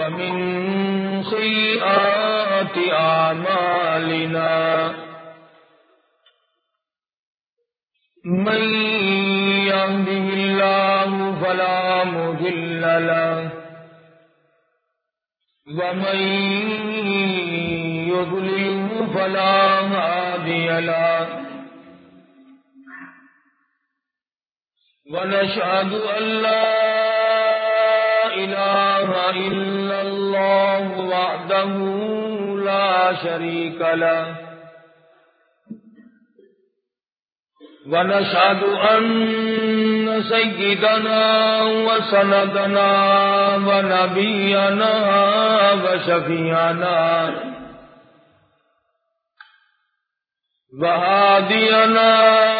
ومن سيئات أعمالنا من يهده الله فلا مذل له ومن يضلله فلا هادي له ونشهد أن لا إله إلا الله وحده لا شريك له. ونشهد أن سيدنا وسندنا ونبينا وشفيعنا وهادينا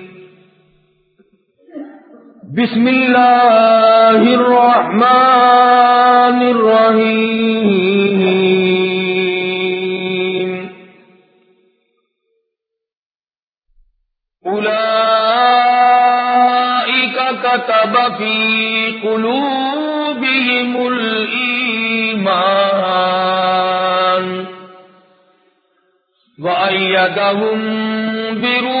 بسم الله الرحمن الرحيم أولئك كتب في قلوبهم الإيمان وأيدهم بروم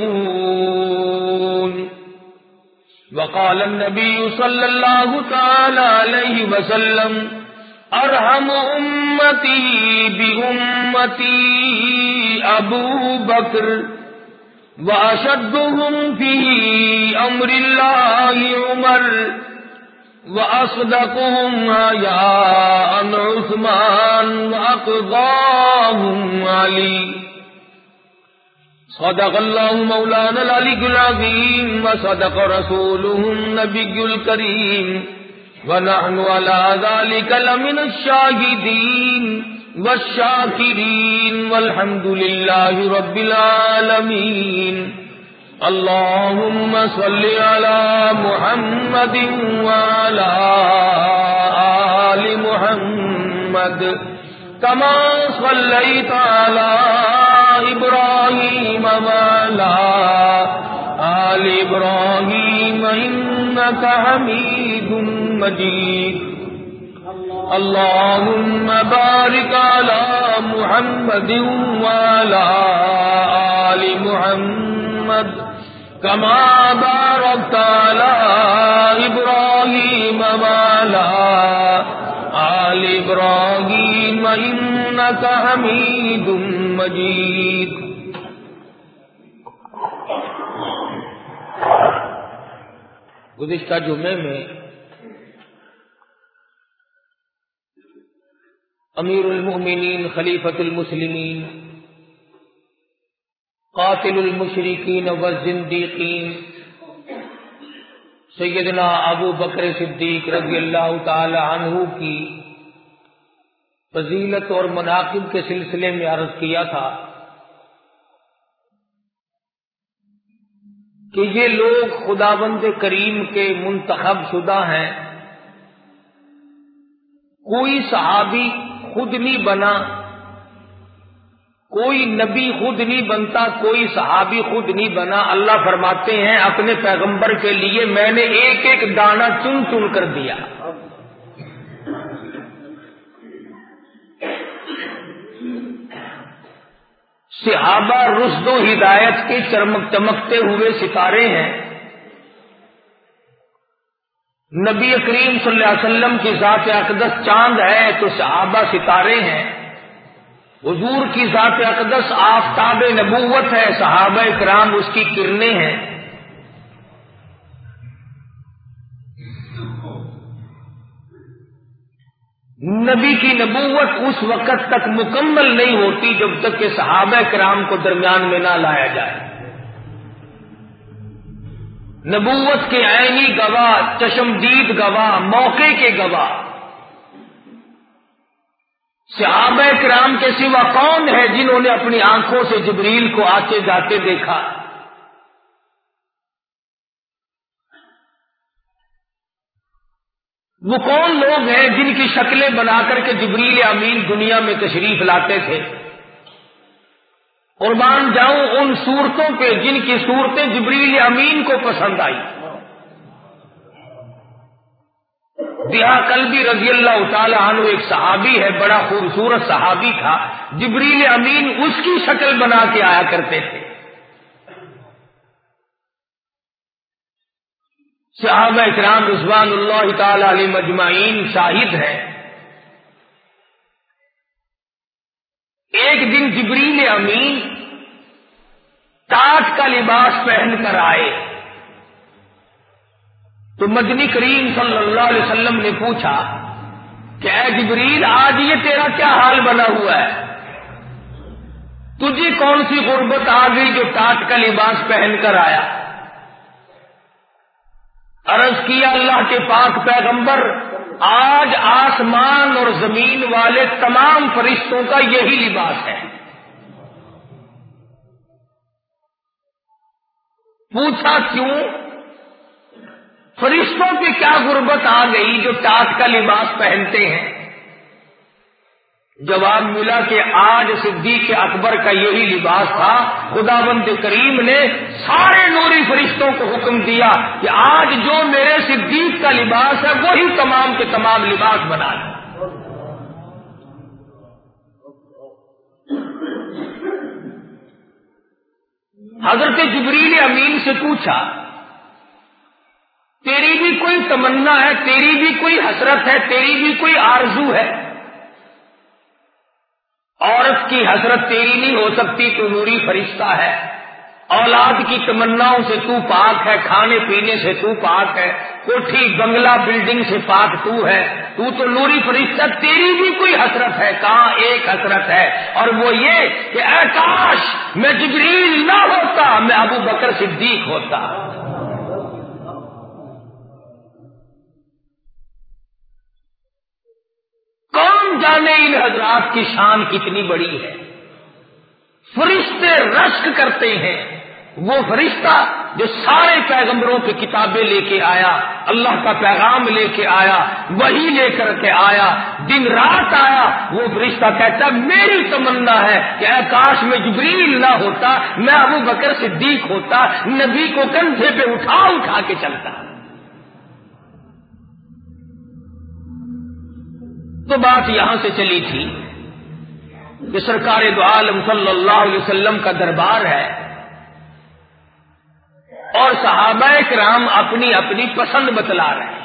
وقال النبي صلى الله تعالى عليه وسلم، أرحم أمتي بأمتي أبو بكر، وأشدهم في أمر الله عمر، وأصدقهم حياء عثمان وأقضاهم علي. صدق الله مولانا العلي العظيم وصدق رسوله النبي الكريم ونحن على ذلك لمن الشاهدين والشاكرين والحمد لله رب العالمين اللهم صل على محمد وعلى آل محمد كما صليت على إبراهيم إبراهيم إنك حميد مجيد. اللهم بارك على محمد وعلى آل محمد كما باركت على إبراهيم وعلى آل إبراهيم إنك حميد مجيد. گزشتہ جمعے میں امیر المؤمنین خلیفت المسلمین، قاتل المشرقین والزندیقین سیدنا ابو بکر صدیق رضی اللہ تعالی عنہ کی فضیلت اور مناقب کے سلسلے میں عرض کیا تھا۔ کہ یہ لوگ خدا بند کریم کے منتخب شدہ ہیں۔ کوئی صحابی خود نہیں بنا، کوئی نبی خود نہیں بنتا، کوئی صحابی خود نہیں بنا۔ اللہ فرماتے ہیں، اپنے پیغمبر کے لیے میں نے ایک ایک دانہ چن چن کر دیا۔ صحابہ رشد و ہدایت کے چمک چمکتے ہوئے ستارے ہیں۔ نبی کریم صلی اللہ علیہ وسلم کی ذات اقدس چاند ہے تو صحابہ ستارے ہیں۔ حضور کی ذات اقدس آفتاب نبوت ہے، صحابہ کرام اس کی کرنیں ہیں۔ نبی کی نبوت اس وقت تک مکمل نہیں ہوتی جب تک کہ صحابہ کرام کو درمیان میں نہ لایا جائے۔ نبوت کے عینی گواہ چشمدید گواہ، موقع کے گواہ۔ صحابہ کرام کے سوا کون ہے جنہوں نے اپنی آنکھوں سے جبریل کو آتے جاتے دیکھا؟ وہ کون لوگ ہیں جن کی شکلیں بنا کر کے جبریل امین دنیا میں تشریف لاتے تھے؟ قربان جاؤں ان صورتوں پہ جن کی صورتیں جبریل امین کو پسند آئی۔ دیہا کل بھی رضی اللہ تعالی عنہ ایک صحابی ہے، بڑا خوبصورت صحابی تھا۔ جبریل امین اس کی شکل بنا کے آیا کرتے تھے۔ صحابہ اکرام رضوان اللہ تعالی علی مجمعین شاہد ہے ایک دن جبریل امین تاج کا لباس پہن کر آئے۔ تو مدنی کریم صلی اللہ علیہ وسلم نے پوچھا کہ اے جبریل، آج یہ تیرا کیا حال بنا ہوا ہے؟ تجھے کون سی غربت آ گئی جو ٹاٹ کا لباس پہن کر آیا؟ عرض کیا اللہ کے پاک پیغمبر، آج آسمان اور زمین والے تمام فرشتوں کا یہی لباس ہے۔ پوچھا کیوں؟ فرشتوں کی کیا غربت آ گئی جو ٹاٹ کا لباس پہنتے ہیں؟ جواب ملا کہ آج صدیق اکبر کا یہی لباس تھا خدا بند کریم نے سارے نوری فرشتوں کو حکم دیا کہ آج جو میرے صدیق کا لباس ہے، وہی تمام کے تمام لباس بنا لیں حضرت جبریل امین سے پوچھا، تیری بھی کوئی تمنا ہے، تیری بھی کوئی حسرت ہے، تیری بھی کوئی آرزو ہے؟ عورت کی حسرت تیری نہیں ہو سکتی تو نوری فرشتہ ہے۔ اولاد کی تمناؤں سے تو پاک ہے، کھانے پینے سے تو پاک ہے، کوٹھی، بنگلہ، بلڈنگ سے پاک تو ہے۔ تو تو نوری فرشتہ، تیری بھی کوئی حسرت ہے؟ کہاں ایک حسرت ہے؟ اور وہ یہ کہ اے کاش، میں جبریل نہ ہوتا، میں ابو بکر صدیق ہوتا۔ کون جانے ان حضرات کی شان کتنی بڑی ہے؟ فرشتے رشک کرتے ہیں۔ وہ فرشتہ جو سارے پیغمبروں کی کتابیں لے کے آیا، اللہ کا پیغام لے کے آیا وہی لے کر کے آیا، دن رات آیا، وہ فرشتہ کہتا، میری تمنا ہے کہ اے کاش میں جبریل نہ ہوتا، میں ابو بکر صدیق ہوتا، نبی کو کندھے پہ اٹھا اٹھا کے چلتا۔ تو بات یہاں سے چلی تھی کہ سرکار دو عالم صلی اللہ علیہ وسلم کا دربار ہے اور صحابہ کرام اپنی اپنی پسند بتلا رہے ہیں۔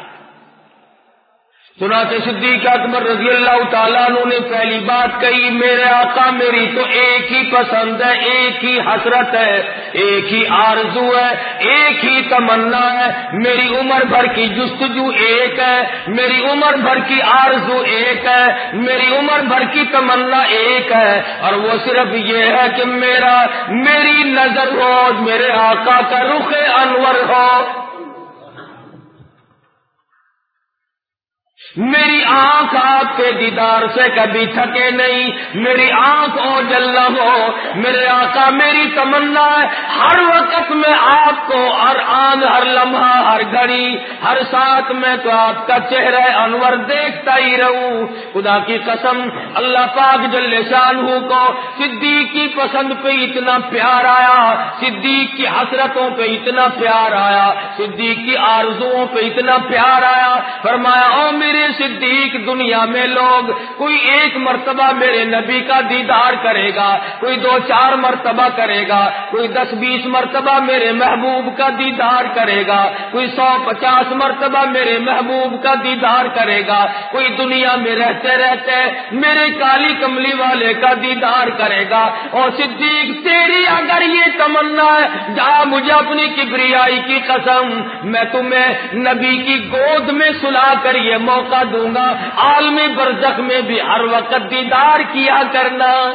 سنا صدیق اکبر رضی اللہ تعالیٰ نے پہلی بات کہی، میرے آقا میری تو ایک ہی پسند ہے، ایک ہی حسرت ہے، ایک ہی آرزو ہے، ایک ہی تمنا ہے۔ میری عمر بھر کی جستجو ایک ہے، میری عمر بھر کی آرزو ایک ہے، میری عمر بھر کی تمنا ایک ہے۔ اور وہ صرف یہ ہے کہ میرا، میری نظر ہو میرے آقا کا رخ انور ہو۔ میری آنکھ آپ کے دیدار سے کبھی تھکے نہیں۔ میری آنکھ او جل ہو۔ میرے آقا، میری تمنا ہے۔ ہر وقت میں آپ کو ہر آن، ہر لمحہ، ہر گھڑی، ہر ساتھ میں تو آپ کا چہرہ انور دیکھتا ہی رہوں۔ خدا کی قسم، اللہ پاک جل شان کو صدیق کی پسند پہ اتنا پیار آیا۔ صدیق کی حسرتوں پہ اتنا پیار آیا۔ صدیق کی آرزوؤں پہ اتنا پیار آیا۔ فرمایا، او میرے صدیق دنیا میں لوگ کوئی ایک مرتبہ میرے نبی کا دیدار کرے گا، کوئی دو چار مرتبہ کرے گا، کوئی دس بیس مرتبہ میرے محبوب کا دیدار کرے گا، کوئی سو پچاس مرتبہ میرے محبوب کا دیدار کرے گا، کوئی دنیا میں رہتے رہتے میرے کالی کملی والے کا دیدار کرے گا۔ اور صدیق، تیری اگر یہ تمنا ہے، جا مجھے اپنی کبریائی کی قسم، میں تمہیں نبی کی گود میں سلا کر یہ موقع دوں گا عالمی برزخ میں بھی ہر وقت دیدار کیا کرنا۔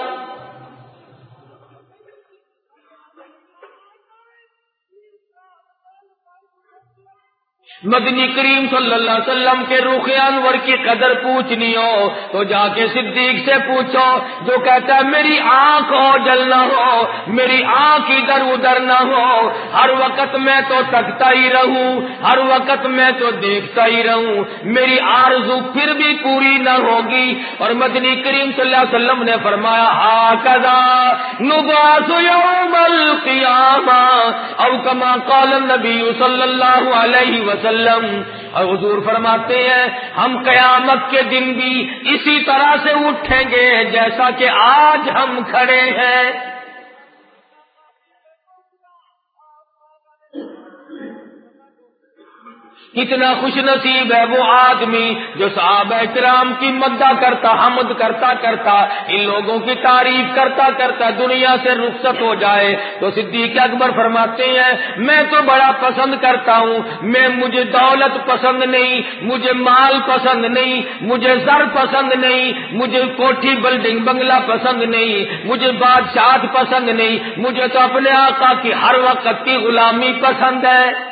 مدنی کریم صلی اللہ علیہ وسلم کے روخ انور کی قدر پوچھنی ہو، تو جا کے صدیق سے پوچھو، جو کہتا ہے، میری آنکھ ہو، جل نہ ہو، میری آنکھ ادھر ادھر نہ ہو، ہر وقت میں تو تکتا ہی رہوں، ہر وقت میں تو دیکھتا ہی رہوں، میری آرزو پھر بھی پوری نہ ہوگی۔ اور مدنی کریم صلی اللہ علیہ وسلم نے فرمایا ہا کدا نباس یوم القیامہ، او کما قال النبی صلی اللہ علیہ وسلم۔ وسلم۔ اور حضور فرماتے ہیں، ہم قیامت کے دن بھی اسی طرح سے اٹھیں گے جیسا کہ آج ہم کھڑے ہیں۔ کتنا خوش نصیب ہے وہ آدمی جو صحابہ کرام کی مدہ کرتا، حمد کرتا کرتا، ان لوگوں کی تعریف کرتا کرتا، دنیا سے رخصت ہو جائے۔ تو صدیق اکبر فرماتے ہیں، میں تو بڑا پسند کرتا ہوں، میں، مجھے دولت پسند نہیں، مجھے مال پسند نہیں، مجھے زر پسند نہیں، مجھے کوٹھی بلڈنگ، بنگلہ پسند نہیں، مجھے بادشاہ پسند نہیں، مجھے تو اپنے آقا کی ہر وقت کی غلامی پسند ہے۔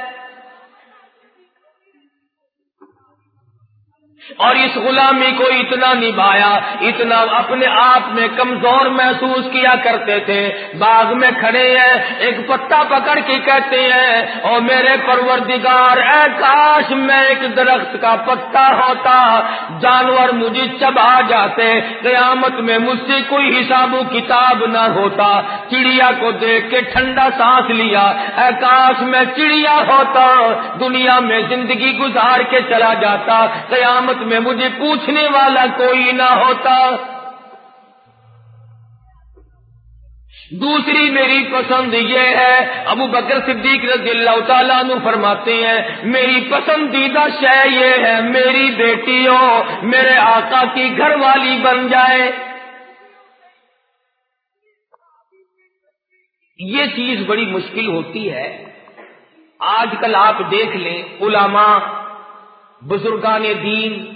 اور اس غلامی کو اتنا نبھایا، اتنا اپنے آپ میں کمزور محسوس کیا کرتے تھے۔ باغ میں کھڑے ہیں، ایک پتا پکڑ کے کہتے ہیں اور میرے پروردگار، اے کاش میں ایک درخت کا پتا ہوتا، جانور مجھے چبا جاتے، قیامت میں مجھ سے کوئی حساب و کتاب نہ ہوتا۔ چڑیا کو دیکھ کے ٹھنڈا سانس لیا، اے کاش میں چڑیا ہوتا، دنیا میں زندگی گزار کے چلا جاتا، قیامت میں مجھے پوچھنے والا کوئی نہ ہوتا۔ دوسری میری پسند یہ ہے، ابو بکر صدیق رضی اللہ تعالیٰ نو فرماتے ہیں، میری پسندیدہ شے یہ ہے، میری بیٹی ہو میرے آقا کی گھر والی بن جائے۔ یہ چیز بڑی مشکل ہوتی ہے۔ آج کل آپ دیکھ لیں، علماء بزرگان دین،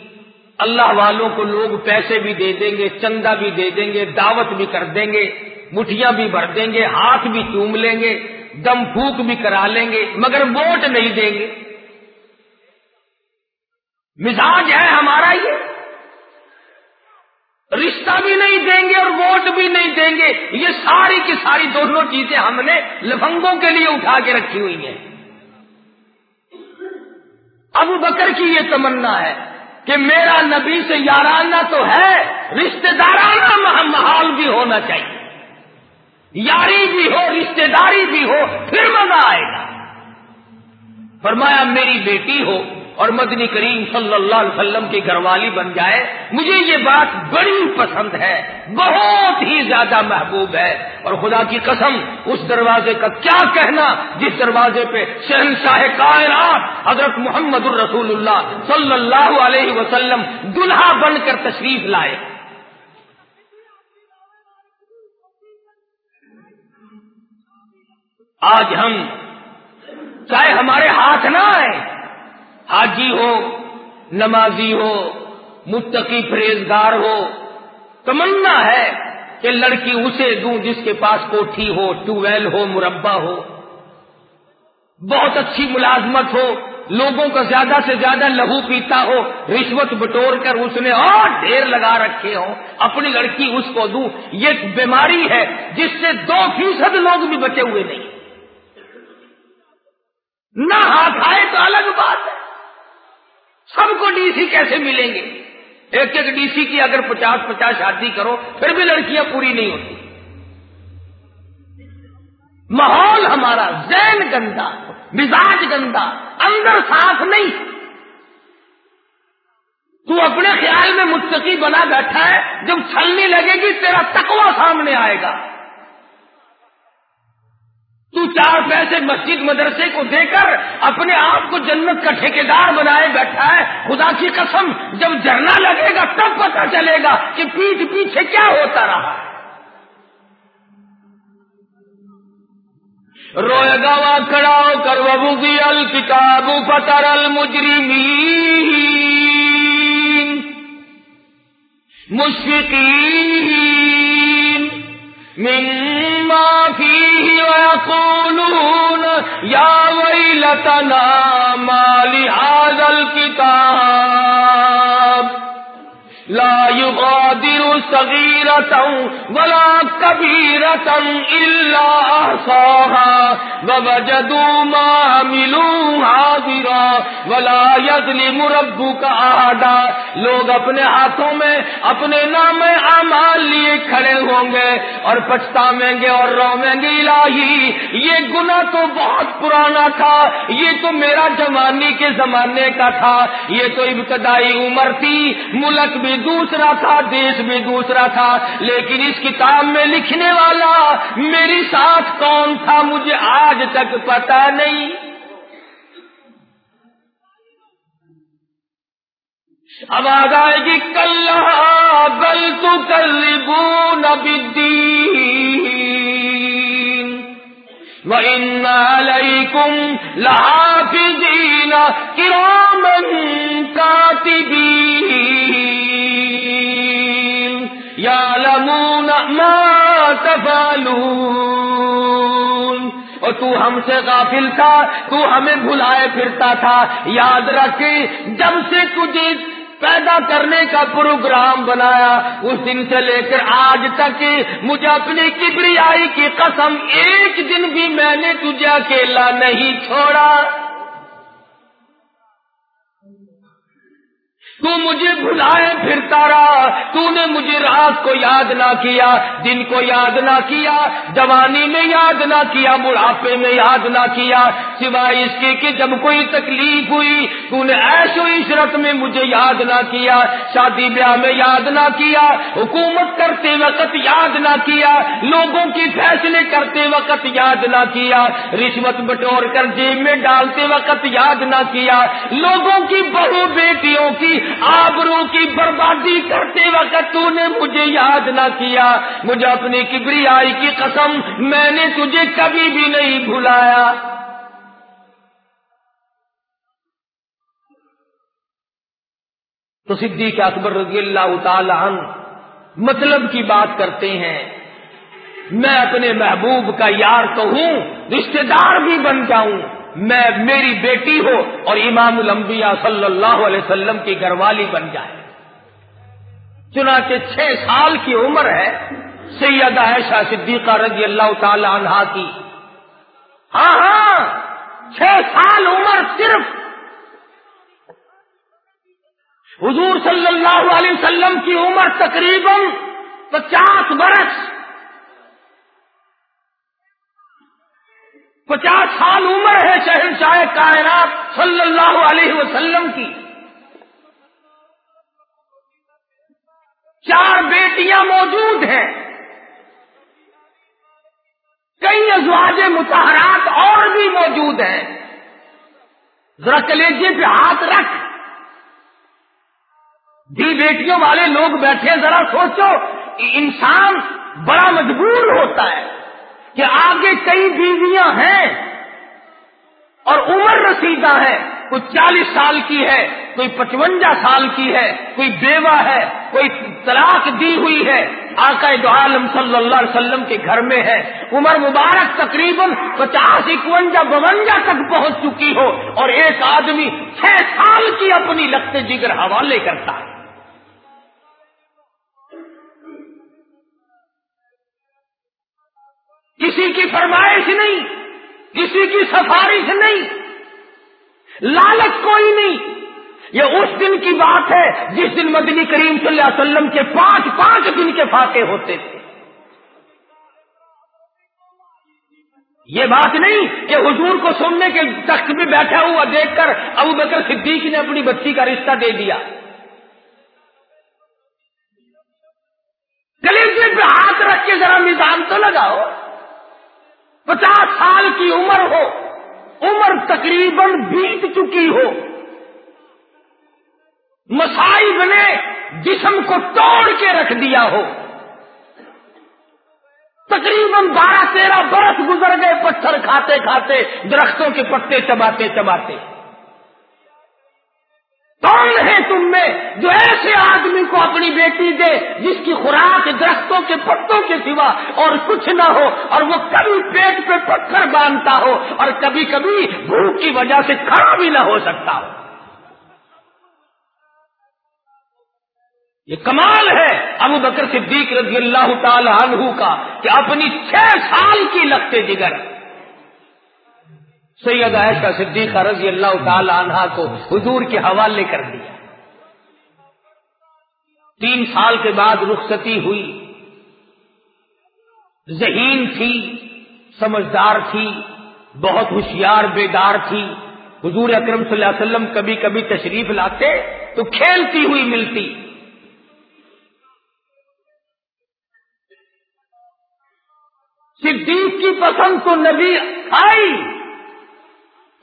اللہ والوں کو لوگ پیسے بھی دے دیں گے، چندہ بھی دے دیں گے، دعوت بھی کر دیں گے، مٹھیاں بھی بھر دیں گے، ہاتھ بھی چوم لیں گے، دم پھوک بھی کرا لیں گے، مگر ووٹ نہیں دیں گے۔ مزاج ہے ہمارا یہ۔ رشتہ بھی نہیں دیں گے اور ووٹ بھی نہیں دیں گے۔ یہ ساری کی ساری دونوں چیزیں ہم نے لفنگوں کے لیے اٹھا کے رکھی ہوئی ہیں۔ ابو بکر کی یہ تمنا ہے کہ میرا نبی سے یارانہ تو ہے رشتے دارانہ محال بھی ہونا چاہیے۔ یاری بھی ہو رشتے داری بھی ہو، پھر مزہ آئے گا۔ فرمایا، میری بیٹی ہو اور مدنی کریم صلی اللہ علیہ وسلم کی گھر والی بن جائے، مجھے یہ بات بڑی پسند ہے، بہت ہی زیادہ محبوب ہے۔ اور خدا کی قسم، اس دروازے کا کیا کہنا، جس دروازے پہ شہنشاہ کائنات حضرت محمد الرسول اللہ صلی اللہ علیہ وسلم دلہا بن کر تشریف لائے۔ آج ہم چاہے ہمارے ہاتھ نہ آئے حاجی ہو، نمازی ہو، متقی پرہیزگار ہو، تمنا ہے کہ لڑکی اسے دوں جس کے پاس کوٹھی ہو ٹو ویل ہو، مربع ہو۔ بہت اچھی ملازمت ہو، لوگوں کا زیادہ سے زیادہ لہو پیتا ہو، رشوت بٹور کر اس نے اور ڈھیر لگا رکھے ہو اپنی لڑکی اس کو دوں۔ یہ بیماری ہے جس سے دو فیصد لوگ بھی بچے ہوئے نہیں۔ نہ ہاتھ آئے تو الگ بات ہے۔ سب کو ڈی سی کیسے ملیں گے؟ ایک ایک ڈی سی کی اگر پچاس پچاس شادی کرو، پھر بھی لڑکیاں پوری نہیں ہوتی۔ ماحول ہمارا زین گندا، مزاج گندا، اندر صاف نہیں۔ تو اپنے خیال میں متقی بنا بیٹھا ہے، جب چھلنی لگے گی، تیرا تکوا سامنے آئے گا۔ تو چار پیسے مسجد مدرسے کو دے کر اپنے آپ کو جنت کا ٹھیکیدار بنائے بیٹھا ہے۔ خدا کی قسم، جب جھرنا لگے گا تب پتا چلے گا کہ پیٹ پیچھے کیا ہوتا رہا۔ روئے گا کھڑا کر ببو کی الکتاب پتر المجرمی مشفقین مما فيه ويقولون يا ويلتنا ما لهذا الكتاب لا يغادر صغيرة ولا كبيرة إلا أحصاها ووجدوا ما عملوا حاضرا ولا يظلم ربك أحدا لوگ اپنے ہاتھوں میں، اپنے نام اعمال لیے کھڑے ہوں گے اور پچھتاویں گے اور رویں گے، الہی، یہ گناہ تو بہت پرانا تھا، یہ تو میرا جوانی کے زمانے کا تھا، یہ تو ابتدائی عمر تھی، ملک بھی دوسرا تھا، دیش بھی دوسرا تھا، لیکن اس کتاب میں لکھنے والا میری ساتھ کون تھا مجھے آج تک پتا نہیں۔ اب آ جائے گی کل بل تو کل وَإِنَّ عَلَيْكُمْ لَحَافِظِينَ كِرَامًا كَاتِبِينَ۔ يَعْلَمُونَ مَا تَفْعَلُونَ۔ اور تو ہم سے غافل تھا، تو ہمیں بھلائے پھرتا تھا۔ یاد رکھ جب سے تجھے پیدا کرنے کا پروگرام بنایا، اس دن سے لے کر آج تک مجھے اپنی کبریائی کی قسم ایک دن بھی میں نے تجھے اکیلا نہیں چھوڑا۔ تو مجھے بھلائے پھرتا رہا تو نے مجھے رات کو یاد نہ کیا، دن کو یاد نہ کیا، جوانی میں یاد نہ کیا، بڑھاپے میں یاد نہ کیا۔ سوائے اس کے کہ جب کوئی تکلیف ہوئی تو نے ایش و عشرت میں مجھے یاد نہ کیا، شادی بیاہ میں یاد نہ کیا، حکومت کرتے وقت یاد نہ کیا، لوگوں کی فیصلے کرتے وقت یاد نہ کیا، رشوت بٹور کر جیب میں ڈالتے وقت یاد نہ کیا۔ لوگوں کی بہو بیٹیوں کی آبرو کی بربادی کرتے وقت تو نے مجھے یاد نہ کیا۔ مجھے اپنی کبری آئی کی قسم میں نے تجھے کبھی بھی نہیں بھلایا۔ تو صدیق اکبر رضی اللہ تعالی عنہ مطلب کی بات کرتے ہیں۔ میں اپنے محبوب کا یار تو ہوں رشتے دار بھی بن جاؤں۔ میں میری بیٹی ہو اور امام الانبیاء صلی اللہ علیہ وسلم کی گھر والی بن جائے۔ چنانچہ چھ سال کی عمر ہے سید عائشہ صدیقہ رضی اللہ تعالی عنہا کی۔ ہاں ہاں چھ سال عمر صرف۔ حضور صلی اللہ علیہ وسلم کی عمر تقریباً پچاس برس۔ پچاس سال عمر ہے شہر شاہ کائنات صلی اللہ علیہ وسلم کی۔ چار بیٹیاں موجود ہیں۔ کئی ازواج متحرات اور بھی موجود ہیں۔ ذرا کلیجے جی، پہ ہاتھ رکھ۔ دی بیٹیوں والے لوگ بیٹھے، ذرا سوچو انسان بڑا مجبور ہوتا ہے۔ کہ آگے کئی بیویاں ہیں اور عمر رسیدہ ہے، کوئی چالیس سال کی ہے، کوئی پچونجا سال کی ہے، کوئی بیوہ ہے، کوئی طلاق دی ہوئی ہے۔ آقا دو عالم صلی اللہ علیہ وسلم کے گھر میں ہے۔ عمر مبارک تقریباً پچاس اکوجا بونجا تک پہنچ چکی ہو اور ایک آدمی چھ سال کی اپنی لگتے جگر حوالے کرتا ہے۔ کسی کی فرمائش نہیں، کسی کی سفارش نہیں، لالچ کوئی نہیں۔ یہ اس دن کی بات ہے جس دن مدنی کریم صلی اللہ علیہ وسلم کے پانچ پانچ دن کے فاتح ہوتے تھے۔ یہ بات نہیں کہ حضور کو سننے کے تخت میں بیٹھا ہوا دیکھ کر ابو بکر صدیق نے اپنی بچی کا رشتہ دے دیا۔ گلیجے پہ ہاتھ رکھ کے ذرا نظام تو لگاؤ۔ پچاس سال کی عمر ہو، عمر تقریباً بیت چکی ہو۔ مسائب نے جسم کو توڑ کے رکھ دیا ہو۔ تقریباً بارہ تیرہ برس گزر گئے پتھر کھاتے کھاتے، درختوں کے پتے چباتے چباتے۔ کون ہے تم میں جو ایسے آدمی کو اپنی بیٹی دے جس کی خوراک درختوں کے پتوں کے سوا اور کچھ نہ ہو اور وہ کبھی پیٹ پہ پتھر باندھتا ہو اور کبھی کبھی بھوک کی وجہ سے کھڑا بھی نہ ہو سکتا ہو؟ یہ کمال ہے ابو بکر صدیق رضی اللہ تعالی عنہ کا کہ اپنی چھ سال کی لگتے جگر سید عائشہ صدیقہ رضی اللہ تعالی عنہ کو حضور کے حوالے کر دیا۔ تین سال کے بعد رخصتی ہوئی۔ ذہین تھی، سمجھدار تھی، بہت ہوشیار، بیدار تھی۔ حضور اکرم صلی اللہ علیہ وسلم کبھی کبھی تشریف لاتے تو کھیلتی ہوئی ملتی۔ صدیق کی پسند تو نبی آئی۔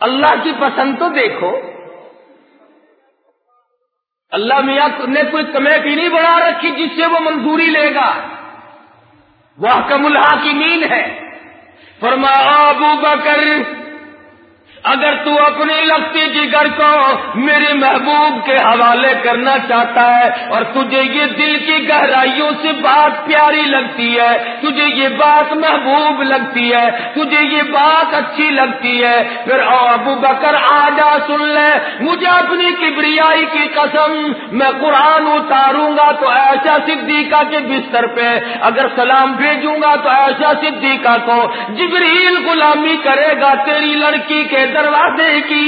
اللہ کی پسند تو دیکھو۔ اللہ میاں نے کوئی کمیٹی نہیں بنا رکھی جس سے وہ منظوری لے گا۔ وہ کم کی ہے۔ فرما ابو بکر اگر تو اپنی لگتی جگر کو میرے محبوب کے حوالے کرنا چاہتا ہے اور تجھے یہ دل کی گہرائیوں سے بات پیاری لگتی ہے، تجھے یہ بات محبوب لگتی ہے، تجھے یہ بات اچھی لگتی ہے، پھر او ابو بکر آ جا سن لے، مجھے اپنی کبریائی کی قسم میں قرآن اتاروں گا تو ایسا صدیقہ کے بستر پہ، اگر سلام بھیجوں گا تو ایسا صدیقہ کو، جبریل غلامی کرے گا تیری لڑکی کے دروازے کی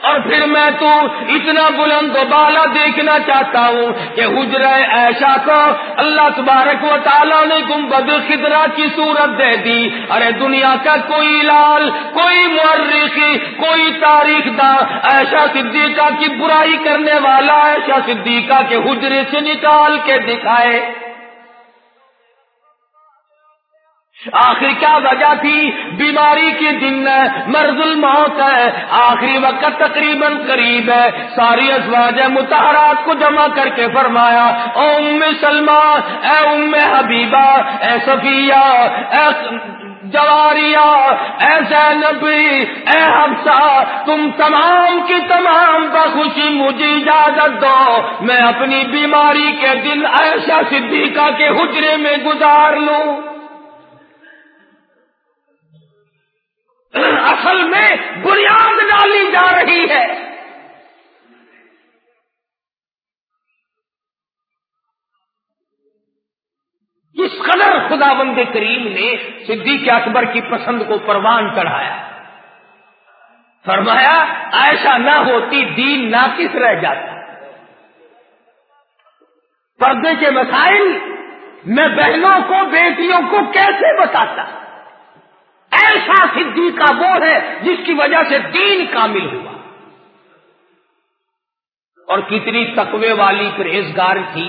اور پھر میں تو اتنا بلند و بالا دیکھنا چاہتا ہوں کہ حجر ایشا کو اللہ تبارک و تعالیٰ نے گنبد خدرا کی صورت دے دی۔ ارے دنیا کا کوئی لال، کوئی مرخی کوئی تاریخ دا ایشا صدیقہ کی برائی کرنے والا ایشا صدیقہ کے حجرے سے نکال کے دکھائے۔ آخر کیا وجہ تھی؟ بیماری کے دن مرض الموت ہے۔ آخری وقت تقریباً قریب ہے۔ ساری ازواج متحرات کو جمع کر کے فرمایا ام سلمہ، اے ام حبیبہ، اے صفیہ، اے جواریا اے زینبی اے حفصہ، تم تمام کی تمام بخوشی مجھے اجازت دو۔ میں اپنی بیماری کے دن ایسا صدیقہ کے حجرے میں گزار لوں۔ اصل میں بنیاد ڈالی جا رہی ہے۔ اس قدر خدا بند کریم نے صدیق اکبر کی پسند کو پروان چڑھایا۔ فرمایا، ایسا نہ ہوتی، دین ناقص رہ جاتا۔ پردے کے مسائل، میں بہنوں کو، بیٹیوں کو کیسے بتاتا؟ ایسا صدیقہ وہ ہے جس کی وجہ سے دین کامل ہوا۔ اور کتنی تقوی والی پرہیزگار تھی۔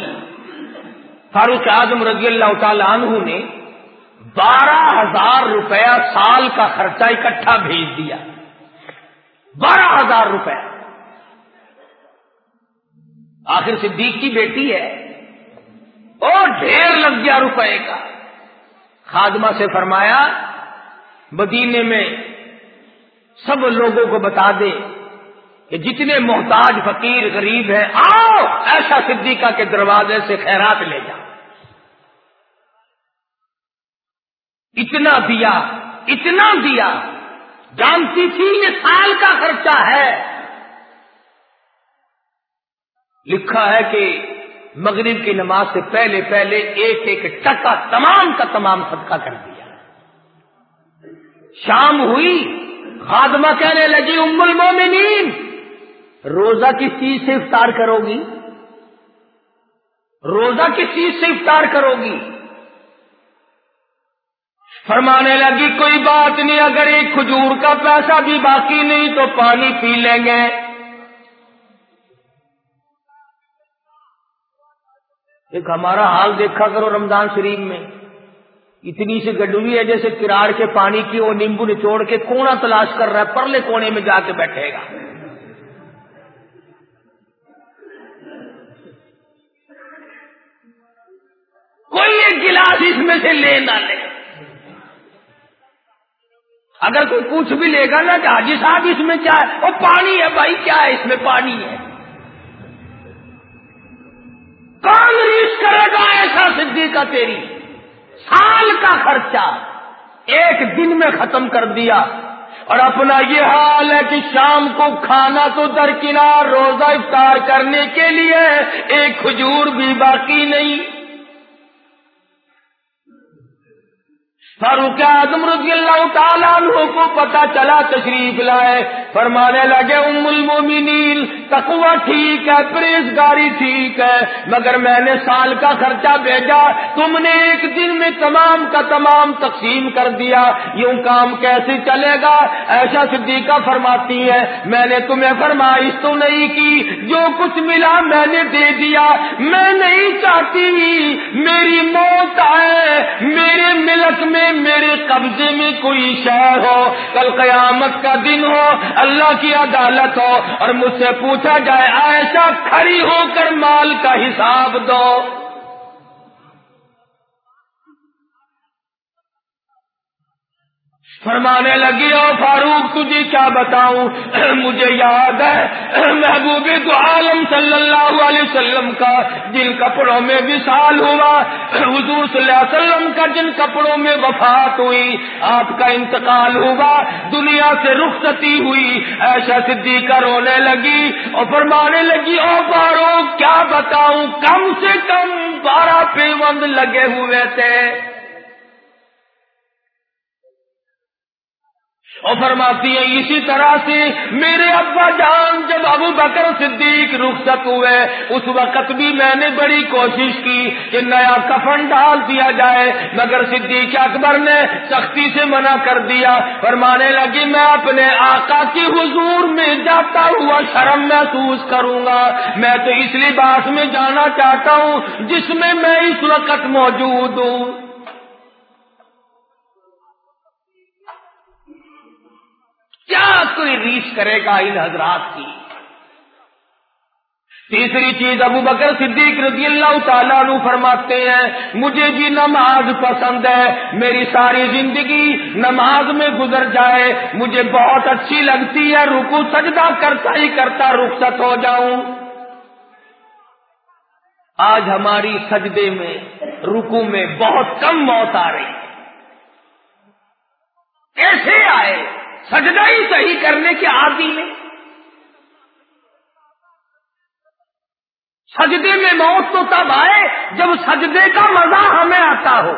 فاروق اعظم رضی اللہ تعالی عنہ نے بارہ ہزار روپیہ سال کا خرچہ اکٹھا بھیج دیا۔ بارہ ہزار روپے آخر صدیق کی بیٹی ہے۔ اور ڈھیر لگ گیا روپے کا۔ خادمہ سے فرمایا مدینے میں سب لوگوں کو بتا دے کہ جتنے محتاج فقیر غریب ہیں، آؤ ایسا صدیقہ کے دروازے سے خیرات لے جاؤ۔ اتنا دیا اتنا دیا۔ جانتی تھی یہ سال کا خرچہ ہے۔ لکھا ہے کہ مغرب کی نماز سے پہلے پہلے ایک ایک ٹکا تمام کا تمام صدقہ کر دیا۔ شام ہوئی، خادمہ کہنے لگی، ام المومنین، روزہ کس چیز سے افطار کرو گی روزہ کس چیز سے افطار کرو گی فرمانے لگی، کوئی بات نہیں، اگر ایک کھجور کا پیسہ بھی باقی نہیں تو پانی پی لیں گے۔ ایک ہمارا حال دیکھا کرو رمضان شریف میں۔ اتنی سی گڈوی ہے جیسے کراڑ کے پانی کی وہ نیمبو نچوڑ کے کونا تلاش کر رہا ہے، پرلے کونے میں جا کے بیٹھے گا۔ کوئی ایک گلاس اس میں سے لے نہ لے۔ اگر کوئی کچھ بھی لے گا نا کہ حاجی صاحب اس میں کیا ہے؟ وہ پانی ہے بھائی، کیا ہے؟ اس میں پانی ہے۔ کون ریس کرے گا ایسا سدھی کا تیری۔ سال کا خرچہ ایک دن میں ختم کر دیا اور اپنا یہ حال ہے کہ شام کو کھانا تو درکنار روزہ افطار کرنے کے لیے ایک کھجور بھی باقی نہیں۔ فاروق اعظم رضی اللہ تعالیٰ عنہ کو پتا چلا تشریف لائے۔ فرمانے لگے، ام المومنین تقوی ٹھیک ہے پریز گاری ٹھیک ہے، مگر میں نے سال کا خرچہ بھیجا۔ تم نے ایک دن میں تمام کا تمام تقسیم کر دیا۔ یوں کام کیسے چلے گا؟ ایسا صدیقہ فرماتی ہے میں نے تمہیں فرمائش تو نہیں کی، جو کچھ ملا میں نے دے دیا۔ میں نہیں چاہتی، میری موت آئے، میرے ملک میں میرے قبضے میں کوئی شہر ہو، کل قیامت کا دن ہو، اللہ کی عدالت ہو، اور مجھ سے پوچھا جائے ایسا کھڑی ہو کر مال کا حساب دو۔ فرمانے لگی، او فاروق، تجھے کیا بتاؤں؟ مجھے یاد ہے محبوب تو عالم صلی اللہ علیہ وسلم کا، جن کپڑوں میں وصال ہوا حضور صلی اللہ علیہ وسلم کا، جن کپڑوں میں وفات ہوئی، آپ کا انتقال ہوا، دنیا سے رخصتی ہوئی ایسا صدیقہ رونے لگی اور فرمانے لگی، او فاروق، کیا بتاؤں؟ کم سے کم بارہ پیوند لگے ہوئے تھے۔ اور فرماتی ہیں، اسی طرح سے میرے ابا جان جب ابو بکر صدیق رخصت ہوئے، اس وقت بھی میں نے بڑی کوشش کی کہ نیا کفن ڈال دیا جائے، مگر صدیق اکبر نے سختی سے منع کر دیا۔ فرمانے لگی، میں اپنے آقا کی حضور میں جاتا ہوا شرم محسوس کروں گا۔ میں تو اس لباس میں جانا چاہتا ہوں، جس میں میں اس وقت موجود ہوں۔ کیا کوئی ریچ کرے گا ان حضرات کی؟ تیسری چیز ابو بکر صدیق رضی اللہ تعالیٰ عنہ فرماتے ہیں، مجھے بھی نماز پسند ہے، میری ساری زندگی نماز میں گزر جائے، مجھے بہت اچھی لگتی ہے رکو سجدہ کرتا ہی کرتا رخصت ہو جاؤں۔ آج ہماری سجدے میں رکو میں بہت کم موت آ رہی ہے۔ کیسے آئے؟ سجدہ ہی صحیح کرنے کے عادی میں۔ سجدے میں موت تو تب آئے جب سجدے کا مزہ ہمیں آتا ہو۔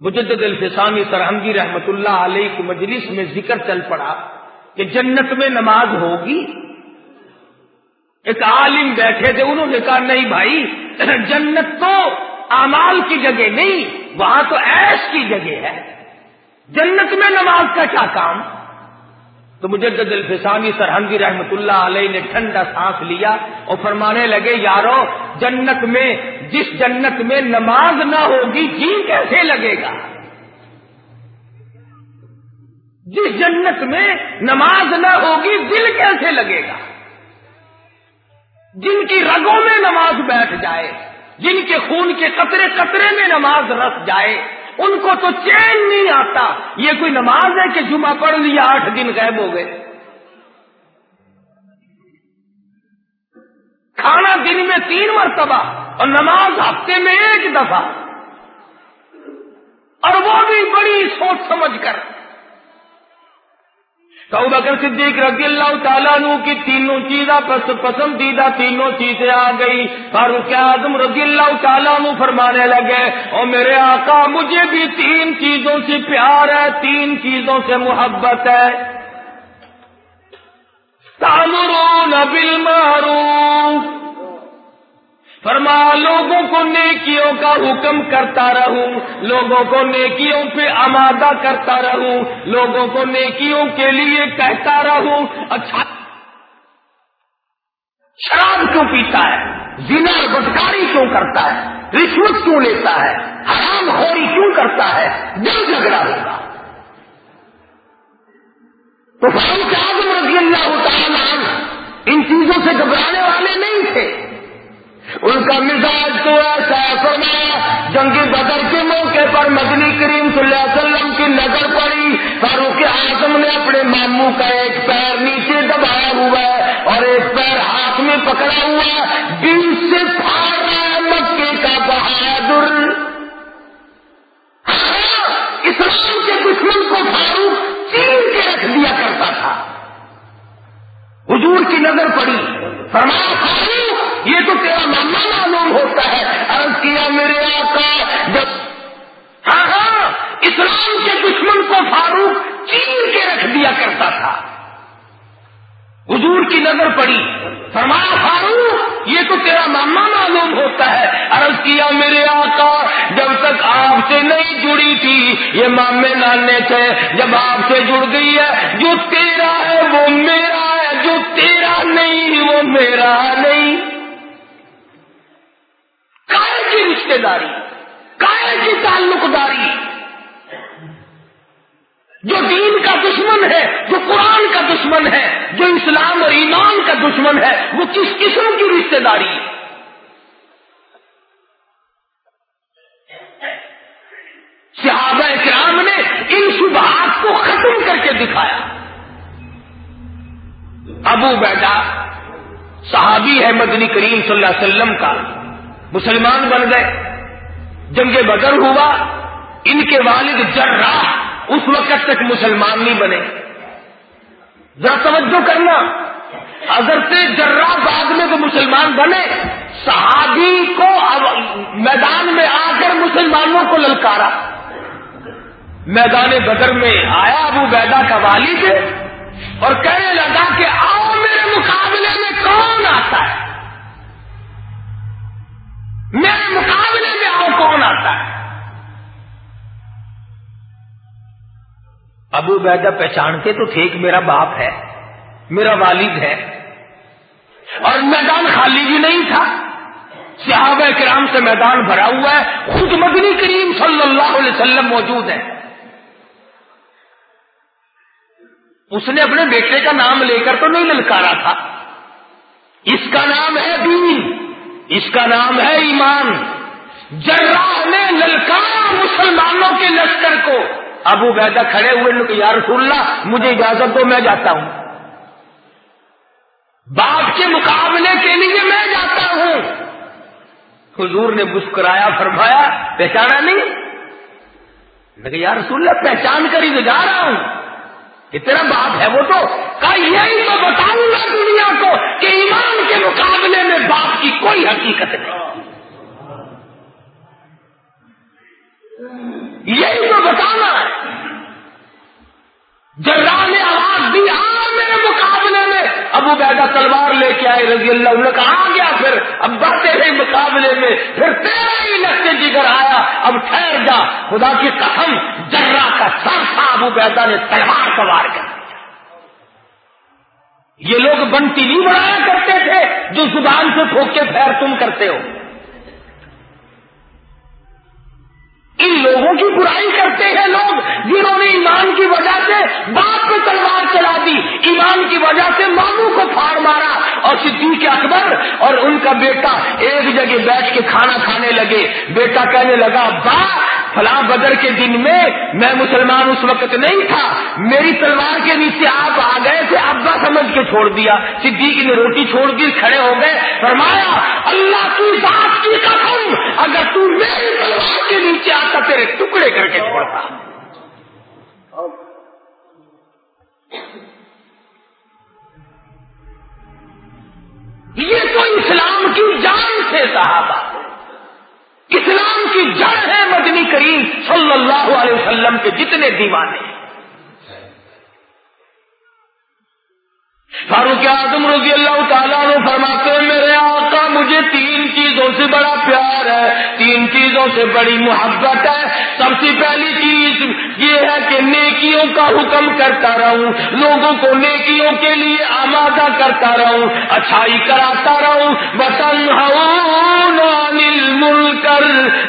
مجدد الفسانی سرحمدی رحمت اللہ علیہ کی مجلس میں ذکر چل پڑا کہ جنت میں نماز ہوگی۔ ایک عالم بیٹھے تھے، انہوں نے کہا، نہیں بھائی، جنت تو امال کی جگہ نہیں، وہاں تو ایش کی جگہ ہے۔ جنت میں نماز کا کیا کام؟ تو مجھے الفسانی سرحندی رحمت اللہ علیہ نے ٹھنڈا سانس لیا اور فرمانے لگے، یارو، جنت میں، جس جنت میں نماز نہ ہوگی جی کیسے لگے گا؟ جس جنت میں نماز نہ ہوگی، دل کیسے لگے گا؟ جن کی رگوں میں نماز بیٹھ جائے، جن کے خون کے قطرے قطرے میں نماز رس جائے ان کو تو چین نہیں آتا۔ یہ کوئی نماز ہے کہ جمعہ پڑھ لیا آٹھ دن غائب ہو گئے؟ کھانا دن میں تین مرتبہ اور نماز ہفتے میں ایک دفعہ۔ اور وہ بھی بڑی سوچ سمجھ کر۔ تو بکر صدیق رضی اللہ تعالیٰ نو کی تینوں چیزیں پسندیدہ تینوں چیزیں آ گئی فاروق اعظم رضی اللہ تعالیٰ نو فرمانے لگے اور میرے آقا، مجھے بھی تین چیزوں سے پیار ہے، تین چیزوں سے محبت ہے۔ تامرون بالمعروف فرما، لوگوں کو نیکیوں کا حکم کرتا رہوں، لوگوں کو نیکیوں پہ آمادہ کرتا رہوں، لوگوں کو نیکیوں کے لیے کہتا رہوں۔ اچھا شراب کیوں پیتا ہے؟ زنا، بدکاری کیوں کرتا ہے؟ رشوت کیوں لیتا ہے؟ حرام خوری کیوں کرتا ہے؟ دل جھگڑا ہوگا۔ تو فاروق اعظم رضی اللہ تعالیٰ ان چیزوں سے گھبرانے والے نہیں تھے۔ ان کا مزاج تو ایسا فرمایا جنگی بدر کے موقع پر مدنی کریم صلی اللہ علیہ وسلم کی نظر پڑی، فاروق اعظم نے اپنے ماموں کا ایک پیر نیچے دبایا ہوا ہے اور ایک پیر ہاتھ میں پکڑا ہوا ہے۔ بیچ سے پھاڑ رہا ہے مکے کا بہادر۔ ہاں، اسلام کے دشمن کو فاروق چین کے رکھ دیا کرتا تھا۔ حضور کی نظر پڑی، فرمایا فاروق یہ تو تیرا ماما معلوم ہوتا ہے۔ عرض کیا میرے آقا، جب ہاں ہاں اسلام کے دشمن کو فاروق چین کے رکھ دیا کرتا تھا۔ حضور کی نظر پڑی۔ فرمایا، فاروق، یہ تو تیرا ماما معلوم ہوتا ہے۔ عرض کیا میرے آقا، جب تک آپ سے نہیں جڑی تھی، یہ مامے نانے تھے۔ جب آپ سے جڑ گئی ہے، جو تیرا ہے، وہ میرا ہے۔ جو تیرا نہیں، وہ میرا نہیں۔ کی رشتے داری کائے کی تعلق داری۔ جو دین کا دشمن ہے، جو قرآن کا دشمن ہے، جو اسلام اور ایمان کا دشمن ہے، وہ کس قسم کی رشتے داری؟ ہے صحابہ کرام نے ان شبہات کو ختم کر کے دکھایا۔ ابو بیٹا، صحابی ہے مدنی کریم صلی اللہ علیہ وسلم کا۔ مسلمان بن گئے۔ جنگ بدر ہوا، ان کے والد جراح اس وقت تک مسلمان نہیں بنے۔ ذرا توجہ کرنا حضرت جرا بعد میں تو مسلمان بنے، صحابی کو میدان میں آ کر مسلمانوں کو للکارا۔ میدان بدر میں آیا ابو بیدا کا والد اور کہنے لگا کہ آؤ میرے مقابلے میں کون آتا ہے؟ میرے مقابلے میں آؤ کون آتا ہے؟ ابو بیدا پہچانتے تو ٹھیک میرا باپ ہے، میرا والد ہے، اور میدان خالی بھی نہیں تھا۔ صحابہ کرام سے میدان بھرا ہوا ہے، خود مدنی کریم صلی اللہ علیہ وسلم موجود ہے اس نے اپنے بیٹے کا نام لے کر تو نہیں للکارا تھا۔ اس کا نام اس کا نام ہے ایمان۔ جراح نے للکارا مسلمانوں کے لشکر کو۔ ابو بیدا کھڑے ہوئے لوگ، یا رسول اللہ، مجھے اجازت دو، میں جاتا ہوں۔ باپ کے مقابلے کے لیے میں جاتا ہوں۔ حضور نے مسکرایا، فرمایا، پہچانا نہیں؟ لیکن یا رسول اللہ، پہچان کر ہی تو جا رہا ہوں۔ اتنا باپ ہے وہ تو۔ یہی تو بتاؤں گا دنیا کو کہ ایمان کے مقابلے میں باپ کی کوئی حقیقت نہیں۔ یہی تو بتانا ہے۔ جرا نے آواز دی آ میرے مقابلے میں۔ ابو بیدا تلوار لے کے آئے رضی اللہ نے کہا آ گیا پھر۔ اب بڑھتے رہے مقابلے میں پھر تیرا ہی لگتے جگر آیا۔ اب ٹھہر جا۔ خدا کی قسم جرا کا سر تھا ابو بیدا نے تلوار سوار کر۔ یہ لوگ بنتی نہیں بڑھایا کرتے تھے جو زبان سے پھوک کے پھیر تم کرتے ہو۔ ان لوگوں کی برائی کرتے ہیں لوگ جنہوں نے ایمان کی وجہ سے باپ پہ تلوار چلا دی، ایمان کی وجہ سے ماموں کو پھاڑ مارا۔ اور صدیق اکبر اور ان کا بیٹا ایک جگہ بیٹھ کے کھانا کھانے لگے۔ بیٹا کہنے لگا، با فلاں بدر کے دن میں میں مسلمان اس وقت نہیں تھا۔ میری تلوار کے نیچے آپ آ گئے تھے، ابا سمجھ کے چھوڑ دیا۔ صدیق نے روٹی چھوڑ دی، کھڑے ہو گئے۔ فرمایا، اللہ کی بات کی قسم، اگر تو میری تلوار کے نیچے آتا، تیرے ٹکڑے کر کے چھوڑتا۔ یہ تو اسلام کی جان سے صحابہ۔ اسلام کی جڑ ہے، مدنی کریم صلی اللہ علیہ وسلم کے جتنے دیوانے فاروق اعظم رضی اللہ تعالیٰ نے فرماتے ہیں، میرے آقا، مجھے تین چیزوں سے بڑا پیار ہے۔ تین چیزوں سے بڑی محبت ہے۔ سب سے پہلی چیز یہ ہے کہ نیکیوں کا حکم کرتا رہوں۔ لوگوں کو نیکیوں کے لیے آمادہ کرتا رہوں۔ اچھائی کراتا رہوں۔ بسن مل کر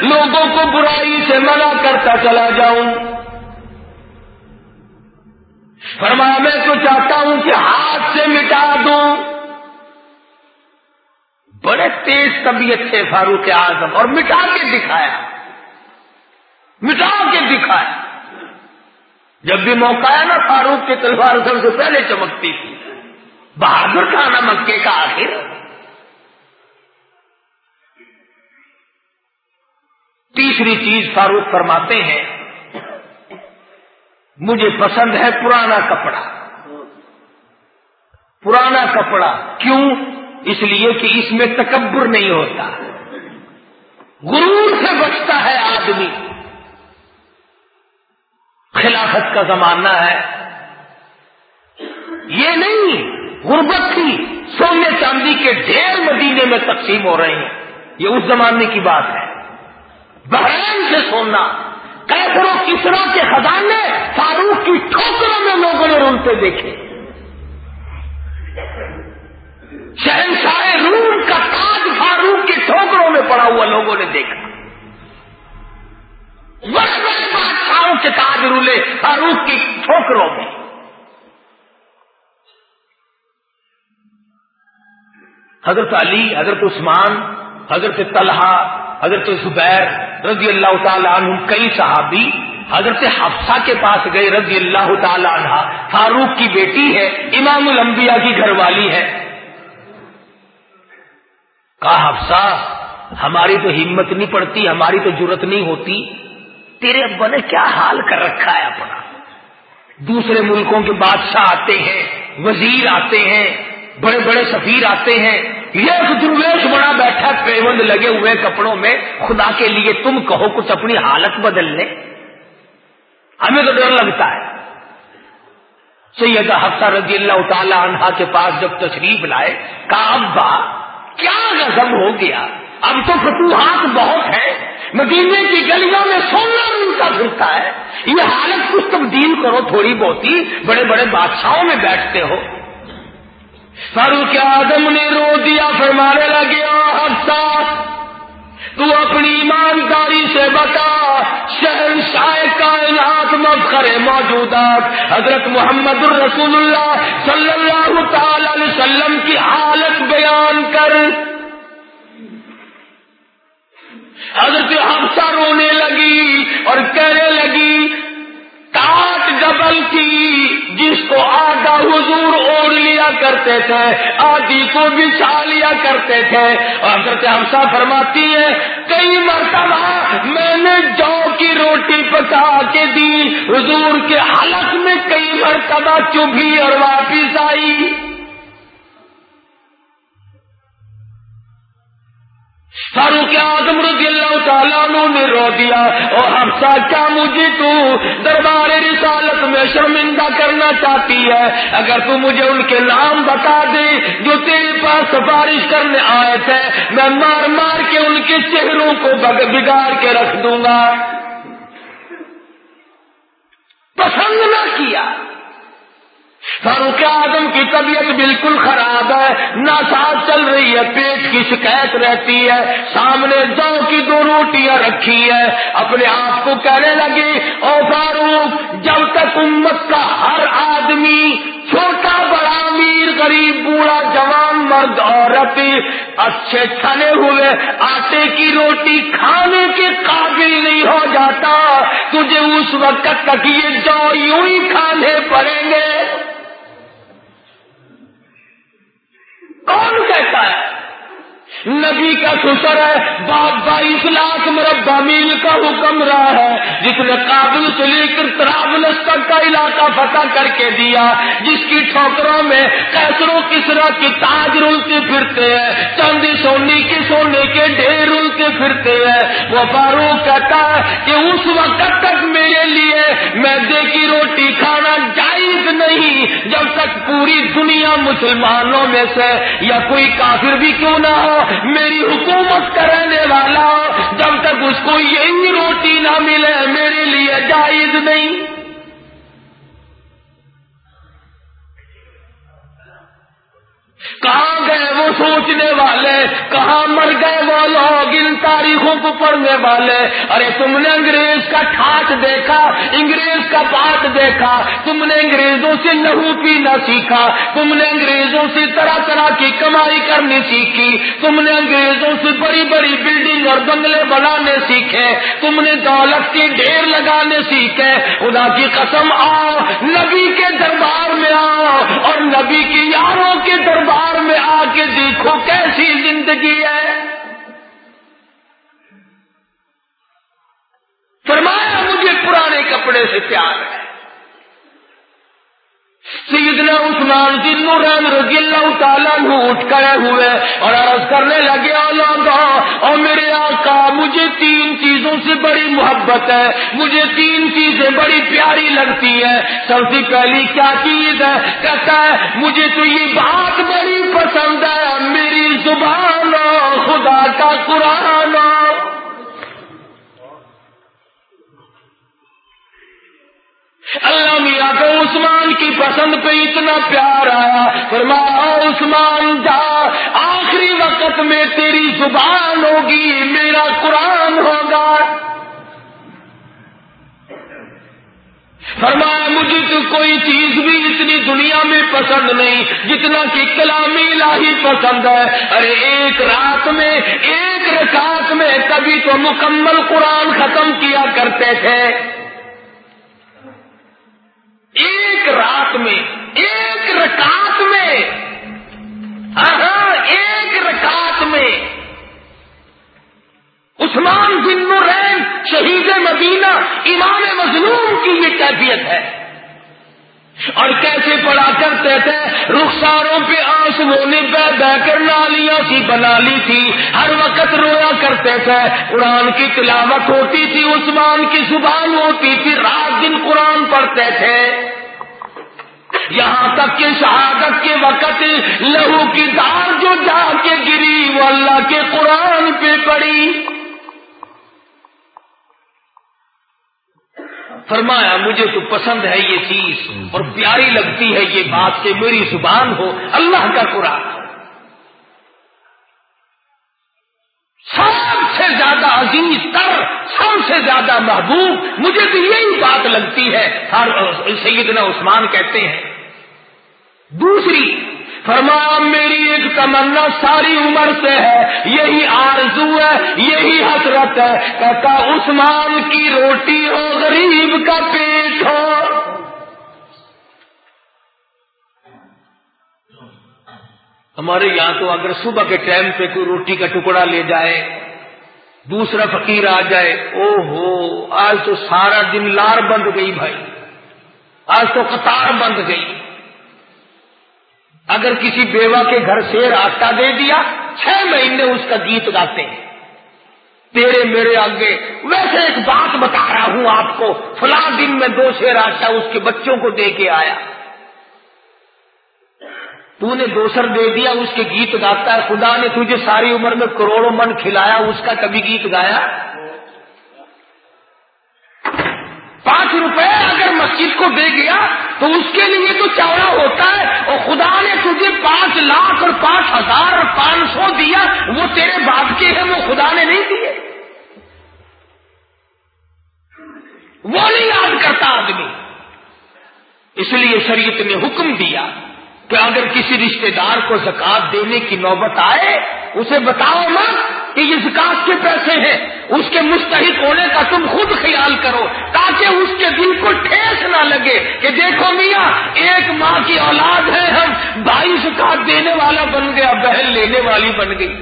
لوگوں کو برائی سے منع کرتا چلا جاؤں۔ فرمایا، میں تو چاہتا ہوں کہ ہاتھ سے مٹا دوں۔ بڑے تیز طبیعت تھے فاروق اعظم، اور مٹا کے دکھایا۔ مٹا کے دکھایا۔ جب بھی موقع ہے نا، فاروق کی تلوار سب سے پہلے چمکتی تھی۔ بہادر تھا نا مکے کا آخر۔ تیسری چیز فاروق فرماتے ہیں، مجھے پسند ہے پرانا کپڑا۔ پرانا کپڑا کیوں؟ اس لیے کہ اس میں تکبر نہیں ہوتا۔ غرور سے بچتا ہے آدمی۔ خلافت کا زمانہ ہے۔ یہ نہیں، غربت تھی سونے چاندی کے ڈھیر مدینے میں تقسیم ہو رہے ہیں۔ یہ اس زمانے کی بات ہے۔ بحرین سے سونا کیسروں کسروں کے خزانے فاروق کی ٹھوکروں میں لوگوں نے رونتے دیکھے۔ شہنشاہ روم کا تاج فاروق کی ٹھوکروں میں پڑا ہوا لوگوں نے دیکھا۔ بڑے بڑے بادشاہوں کے تاج رولے فاروق کی ٹھوکروں میں۔ حضرت علی، حضرت عثمان، حضرت طلحہ، حضرت زبیر رضی اللہ تعالیٰ عنہ، کئی صحابی حضرت حفصہ کے پاس گئے، رضی اللہ تعالیٰ عنہ، فاروق کی بیٹی ہے، امام الانبیاء کی گھر والی ہے۔ کہا، حفصہ، ہماری تو ہمت نہیں پڑتی، ہماری تو ضرورت نہیں ہوتی۔ تیرے ابا نے کیا حال کر رکھا ہے اپنا؟ دوسرے ملکوں کے بادشاہ آتے ہیں، وزیر آتے ہیں، بڑے بڑے سفیر آتے ہیں۔ یہ درویش بڑا بیٹھا پیوند لگے ہوئے کپڑوں میں، خدا کے لیے تم کہو کچھ اپنی حالت بدل لے ہمیں تو ڈر لگتا ہے۔ سید حفصہ رضی اللہ تعالی عنہ کے پاس جب تشریف لائے، کہا، ابا، کیا غضب ہو گیا؟ اب تو فتوحات بہت ہے مدینے کی گلیوں میں سونا ملتا پھرتا ہے۔ یہ حالت کچھ تبدیل کرو، تھوڑی بہت ہی بڑے بڑے بادشاہوں میں بیٹھتے ہو۔ فاروق آدم نے رو دیا، فرمانے لگے حفصہ، تو اپنی ایمانداری سے بتا شہر شاہ کائنات مفخر موجودات، حضرت محمد الرسول اللہ صلی اللہ تعالی علیہ وسلم کی حالت بیان کر۔ حضرت حفصہ رونے لگی اور کہنے لگی آٹھ جبل کی جس کو آدھا حضور اوڑھ لیا کرتے تھے، آدھی کو بچھا لیا کرتے تھے۔ اور حضرت حفصہ فرماتی ہے کئی مرتبہ میں نے جو کی روٹی پکا کے دی، حضور کے حلق میں کئی مرتبہ چبھی اور واپس آئی۔ فاروق اعظم رضی اللہ تعالیٰ نے رو دیا۔ اور حفصہ کیا مجھے تو دربار رسالت میں شرمندہ کرنا چاہتی ہے۔ اگر تو مجھے ان کے نام بتا دے جو تیرے پاس سفارش کرنے آئے تھے، میں مار مار کے ان کے چہروں کو بگاڑ کے رکھ دوں گا۔ پسند نہ کیا۔ فاروق اعظم کی طبیعت بالکل خراب ہے، ناساز چل رہی ہے، پیٹ کی شکایت رہتی ہے، سامنے دو کی دو روٹیاں رکھی ہے۔ اپنے آپ کو کہنے لگی، او فاروق، جب تک امت کا ہر آدمی چھوٹا بڑا امیر، غریب، بوڑھا، جوان، مرد، عورت، اچھے چھنے ہوئے، آٹے کی روٹی کھانے کے قابل نہیں ہو جاتا، تجھے اس وقت تک یہ جو یوں ہی کھانے پڑیں گے؟ کون کہتا ہے؟ نبی کا سسر ہے، باپ بائیس لاکھ مربع میل کا حکم رہا ہے۔ جس نے کابل سے لے کر ترابلس تک کا علاقہ فتح کر کے دیا، جس کی ٹھوکروں میں کیسروں کسرا کی تاج رلتے پھرتے ہیں، چاندی سونی کے سونے کے ڈھیر رلتے پھرتے ہیں۔ وہ فاروق کہتا ہے کہ اس وقت تک میرے لیے میدے کی روٹی کھانا ہرگز نہیں، جب تک پوری دنیا مسلمانوں میں سے یا کوئی کافر بھی کیوں نہ ہو، میری حکومت کرنے والا جب تک اس کو یہی روٹی نہ ملے، میرے لیے جائز نہیں۔ کہاں گئے وہ سوچنے والے؟ کہاں مر گئے وہ لوگ ان تاریخوں کو پڑھنے والے؟ ارے تم نے انگریز کا ٹھاٹ دیکھا، انگریز کا بات دیکھا، تم نے انگریزوں سے لہو پینا سیکھا، تم نے انگریزوں سے طرح طرح کی کمائی کرنی سیکھی، تم نے انگریزوں سے بڑی بڑی بلڈنگ اور بنگلے بنانے سیکھے، تم نے دولت کے ڈھیر لگانے سیکھے، خدا کی قسم آؤ، نبی کے دربار میں پرانے سے پیار ہے۔ سیدنا عثمان دن رحم رضی اللہ تعالیٰ اٹھ کرے ہوئے اور عرض کرنے لگے اللہ اور میرے آقا، مجھے تین چیزوں سے بڑی محبت ہے، مجھے تین چیزیں بڑی پیاری لگتی ہے سب سے پہلی کیا چیز ہے؟ کہتا ہے، مجھے تو یہ بات بڑی پسند ہے، میری زبان، خدا کا قرآن اللہ میاں کو عثمان کی پسند پہ اتنا پیار آیا۔ فرمایا عثمان، جا، آخری وقت میں تیری زبان ہوگی، میرا قرآن ہوگا۔ فرمایا، مجھے تو کوئی چیز بھی اتنی دنیا میں پسند نہیں، جتنا کہ کلامی لاہی پسند ہے۔ ارے، ایک رات میں، ایک رکعت میں کبھی تو مکمل قرآن ختم کیا کرتے تھے۔ ایک رات میں، ایک رکعت میں ایک رکعت میں عثمان بن نورین شہید مدینہ امام مظلوم کی یہ کیفیت ہے۔ اور کیسے پڑا کرتے تھے؟ رخساروں پہ آنسو نے بہ بہ کر نالیاں سی بنا لی تھی ہر وقت رویا کرتے تھے۔ قرآن کی تلاوت ہوتی تھی، عثمان کی زبان ہوتی تھی۔ رات دن قرآن پڑھتے تھے۔ یہاں تک کہ شہادت کے وقت لہو کی دار جو جا کے گری، وہ اللہ کے قرآن پہ پڑی۔ فرمایا، مجھے تو پسند ہے یہ چیز اور پیاری لگتی ہے یہ بات کہ میری زبان ہو، اللہ کا قرآن سب سے زیادہ عزیز تر، سب سے زیادہ محبوب، مجھے تو یہی بات لگتی ہے۔ سیدنا عثمان کہتے ہیں۔ دوسری فرما، میری ایک تمنا ساری عمر سے ہے، یہی آرزو ہے، یہی حسرت ہے۔ کہتا، عثمان کی روٹی ہو غریب کا پیٹ ہو۔ ہمارے یہاں تو اگر صبح کے ٹائم پہ کوئی روٹی کا ٹکڑا لے جائے، دوسرا فقیر آ جائے او ہو آج تو سارا دن لار بند گئی بھائی۔ آج تو قطار بند گئی۔ اگر کسی بیوہ کے گھر شیر آٹا دے دیا، چھ مہینے اس کا گیت گاتے ہیں۔ تیرے میرے آگے ویسے ایک بات بتا رہا ہوں آپ کو، فلاں دن میں دو شیر آٹا اس کے بچوں کو دے کے آیا۔ تو نے دوسر دے دیا، اس کے گیت گاتا ہے۔ خدا نے تجھے ساری عمر میں کروڑوں من کھلایا، اس کا کبھی گیت گایا؟ پانچ روپے اگر مسجد کو دے گیا تو اس کے لیے تو چوڑا ہوتا ہے اور خدا نے تجھے پانچ لاکھ اور پانچ ہزار اور پانچ سو دیا، وہ تیرے باپ کے ہیں، وہ خدا نے نہیں دیے۔ وہ نہیں یاد کرتا آدمی۔ اس لیے شریعت نے حکم دیا کہ اگر کسی رشتے دار کو زکات دینے کی نوبت آئے، اسے بتاؤ مت کہ یہ زکات کے پیسے ہیں۔ اس کے مستحق ہونے کا تم خود خیال کرو تاکہ اس کے دل کو ٹھیس نہ لگے کہ دیکھو میاں، ایک ماں کی اولاد ہے، ہم بھائی زکات دینے والا بن گیا، بہن لینے والی بن گئی۔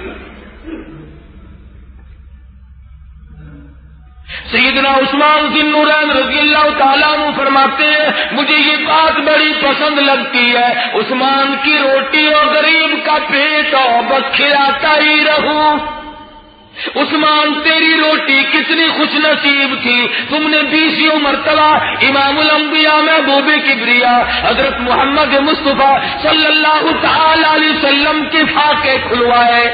سیدنا عثمان بن نورین رضی اللہ تعالیٰ عنہ فرماتے ہیں، مجھے یہ بات بڑی پسند لگتی ہے، عثمان کی روٹی اور غریب کا پیٹ اور بس کھلاتا ہی رہوں۔ عثمان، تیری روٹی کتنی خوش نصیب تھی. تم نے بیسوں مرتبہ امام الانبیاء میں بوبے کی حضرت محمد مصطفیٰ صلی اللہ تعالی علیہ وسلم کے فاقے کھلوائے.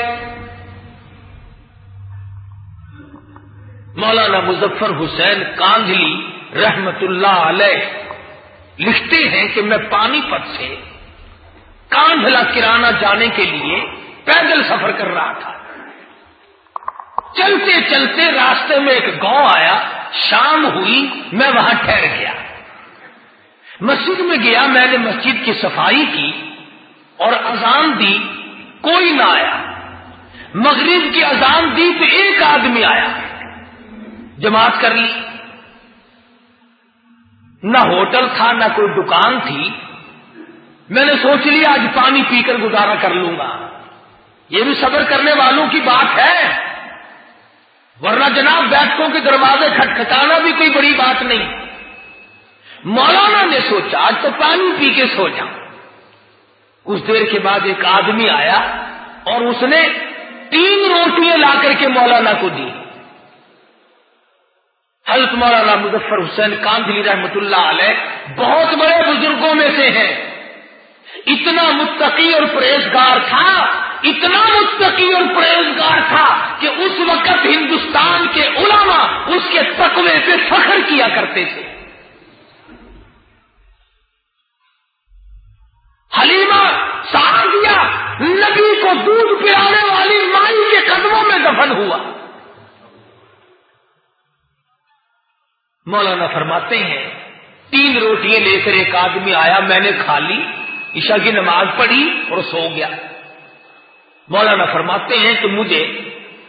مولانا مظفر حسین کاندھلی رحمت اللہ علیہ لکھتے ہیں کہ میں پانی پت سے کاندھلا کرانا جانے کے لیے پیدل سفر کر رہا تھا. چلتے چلتے راستے میں ایک گاؤں آیا، شام ہوئی، میں وہاں ٹھہر گیا۔ مسجد میں گیا، میں نے مسجد کی صفائی کی اور اذان دی، کوئی نہ آیا۔ مغرب کی اذان دی تو ایک آدمی آیا۔ جماعت کر لی۔ نہ ہوٹل تھا، نہ کوئی دکان تھی۔ میں نے سوچ لیا، آج پانی پی کر گزارا کر لوں گا۔ یہ بھی صبر کرنے والوں کی بات ہے۔ ورنہ جناب بیٹھکوں کے دروازے کھٹکھٹانا بھی کوئی بڑی بات نہیں۔ مولانا نے سوچا، آج تو پانی پی کے سو جاؤں کچھ دیر کے بعد ایک آدمی آیا اور اس نے تین روٹیاں لا کر کے مولانا کو دی۔ حضرت مولانا مظفر حسین کاندلی رحمت اللہ علیہ بہت بڑے بزرگوں میں سے ہیں۔ اتنا متقی اور پرہیزگار تھا۔ اتنا متقی اور پرہیزگار تھا کہ اس وقت ہندوستان کے علماء اس کے تقوی پہ فخر کیا کرتے تھے۔ حلیمہ سعدیہ نبی کو دودھ پلانے والی مائی کے قدموں میں دفن ہوا۔ مولانا فرماتے ہیں، تین روٹیاں لے کر ایک آدمی آیا، میں نے کھا لی، عشاء کی نماز پڑھی اور سو گیا۔ مولانا فرماتے ہیں کہ مجھے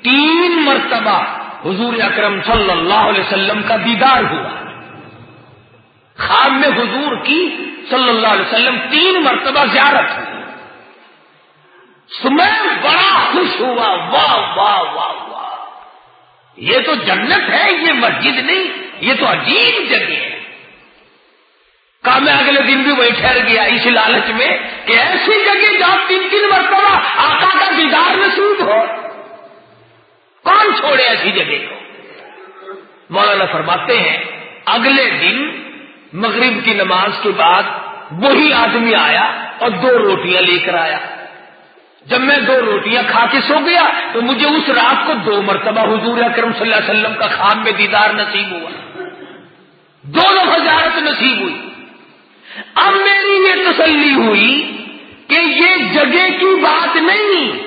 تین مرتبہ حضور اکرم صلی اللہ علیہ وسلم کا دیدار ہوا۔ خام میں حضور کی صلی اللہ علیہ وسلم تین مرتبہ زیارت ہوئی۔ میں بڑا خوش ہوا، واہ واہ واہ واہ۔ یہ تو جنت ہے، یہ مسجد نہیں، یہ تو عجیب جگہ ہے۔ کہا میں اگلے دن بھی وہی ٹھہر گیا اس لالچ میں کہ ایسی جگہ جہاں تین تین مرتبہ آقا کا دیدار نصیب ہو۔ کون چھوڑے ایسی جگہ کو؟ مولانا فرماتے ہیں، اگلے دن مغرب کی نماز کے بعد وہی آدمی آیا اور دو روٹیاں لے کر آیا۔ جب میں دو روٹیاں کھا کے سو گیا تو مجھے اس رات کو دو مرتبہ حضور اکرم صلی اللہ علیہ وسلم کا خان میں دیدار نصیب ہوا۔ دونوں ہزارت نصیب ہوئی۔ اب میری یہ تسلی ہوئی کہ یہ جگہ کی بات نہیں،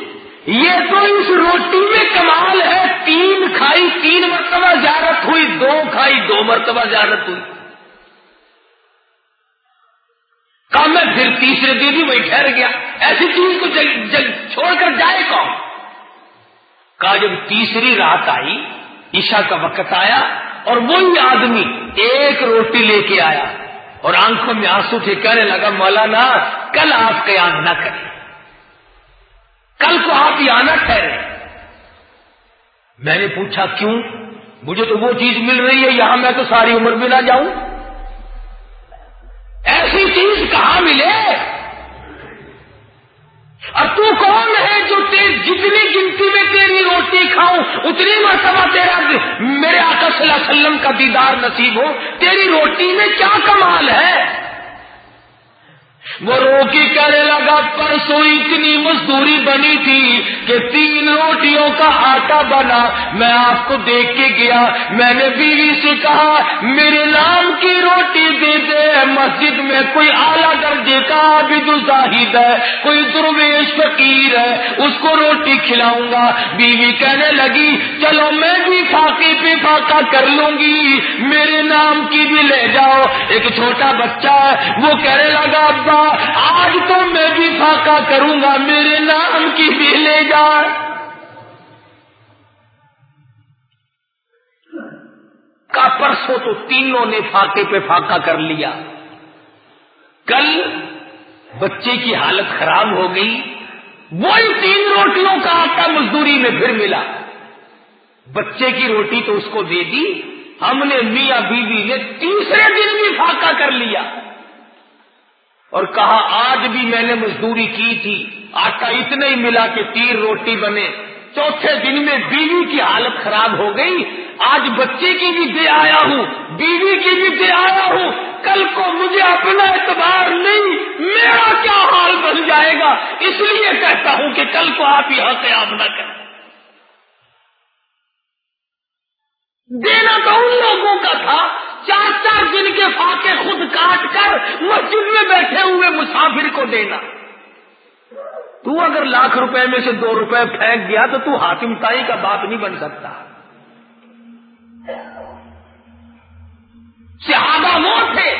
یہ تو اس روٹی میں کمال ہے، تین کھائی، تین مرتبہ زیارت ہوئی، دو کھائی، دو مرتبہ زیارت ہوئی۔ کہا میں پھر تیسرے دن ہی وہی ٹھہر گیا۔ ایسی چیز کو جل جل، چھوڑ کر جائے کون؟ کہا جب تیسری رات آئی، عشاء کا وقت آیا اور وہی آدمی ایک روٹی لے کے آیا۔ اور آنکھوں میں آنسو تھے کہنے لگا، مولانا، کل آپ قیام نہ کریں۔ کل کو آپ یہاں نہ ٹھہرے میں نے پوچھا، کیوں؟ مجھے تو وہ چیز مل رہی ہے، یہاں میں تو ساری عمر بھی نہ جاؤں۔ ایسی چیز کہاں ملے؟ اور تو کون ہے جتنی گنتی میں تیری روٹی کھاؤں، اتنی مرتبہ تیرا میرے آقا صلی اللہ علیہ وسلم کا دیدار نصیب ہو، تیری روٹی میں کیا کمال ہے؟ وہ روکی کہنے لگا، پرسوں اتنی مزدوری بنی تھی کہ تین روٹیوں کا آٹا بنا۔ میں آپ کو دیکھ کے گیا۔ میں نے بیوی سے کہا، میرے نام کی روٹی دے دے، مسجد میں کوئی اعلیٰ درجے کا عابد زاہد ہے، کوئی درویش فقیر ہے، اس کو روٹی کھلاؤں گا۔ بیوی کہنے لگی، چلو میں بھی فاقے پہ فاقا کر لوں گی۔ میرے نام کی بھی لے جاؤ۔ ایک چھوٹا بچہ ہے، وہ کہنے لگا، ابا آج تو میں بھی فاقا کروں گا، میرے نام کی بھی لے جا۔ کا پرسوں تو تینوں نے فاقے پہ فاقا کر لیا۔ کل بچے کی حالت خراب ہو گئی۔ وہی تین روٹیوں کا آٹا مزدوری میں پھر ملا۔ بچے کی روٹی تو اس کو دے دی۔ ہم نے میاں بیوی نے تیسرے دن بھی فاقا کر لیا۔ اور کہا، آج بھی میں نے مزدوری کی تھی، آٹا اتنا ہی ملا کہ تیر روٹی بنے۔ چوتھے دن میں بیوی کی حالت خراب ہو گئی۔ آج بچے کی بھی دے آیا ہوں، بیوی کی بھی دے آیا ہوں۔ کل کو مجھے اپنا اعتبار نہیں، میرا کیا حال بن جائے گا؟ اس لیے کہتا ہوں کہ کل کو آپ یہاں سے آپ نہ کریں۔ دینا تو ان لوگوں کا تھا چار چار دن کے فاقے خود کاٹ کر مسجد میں بیٹھے ہوئے مسافر کو دینا۔ تو اگر لاکھ روپے میں سے دو روپے پھینک گیا تو تو حاکم تائی کا باپ نہیں بن سکتا۔ صحابہ وہ تھے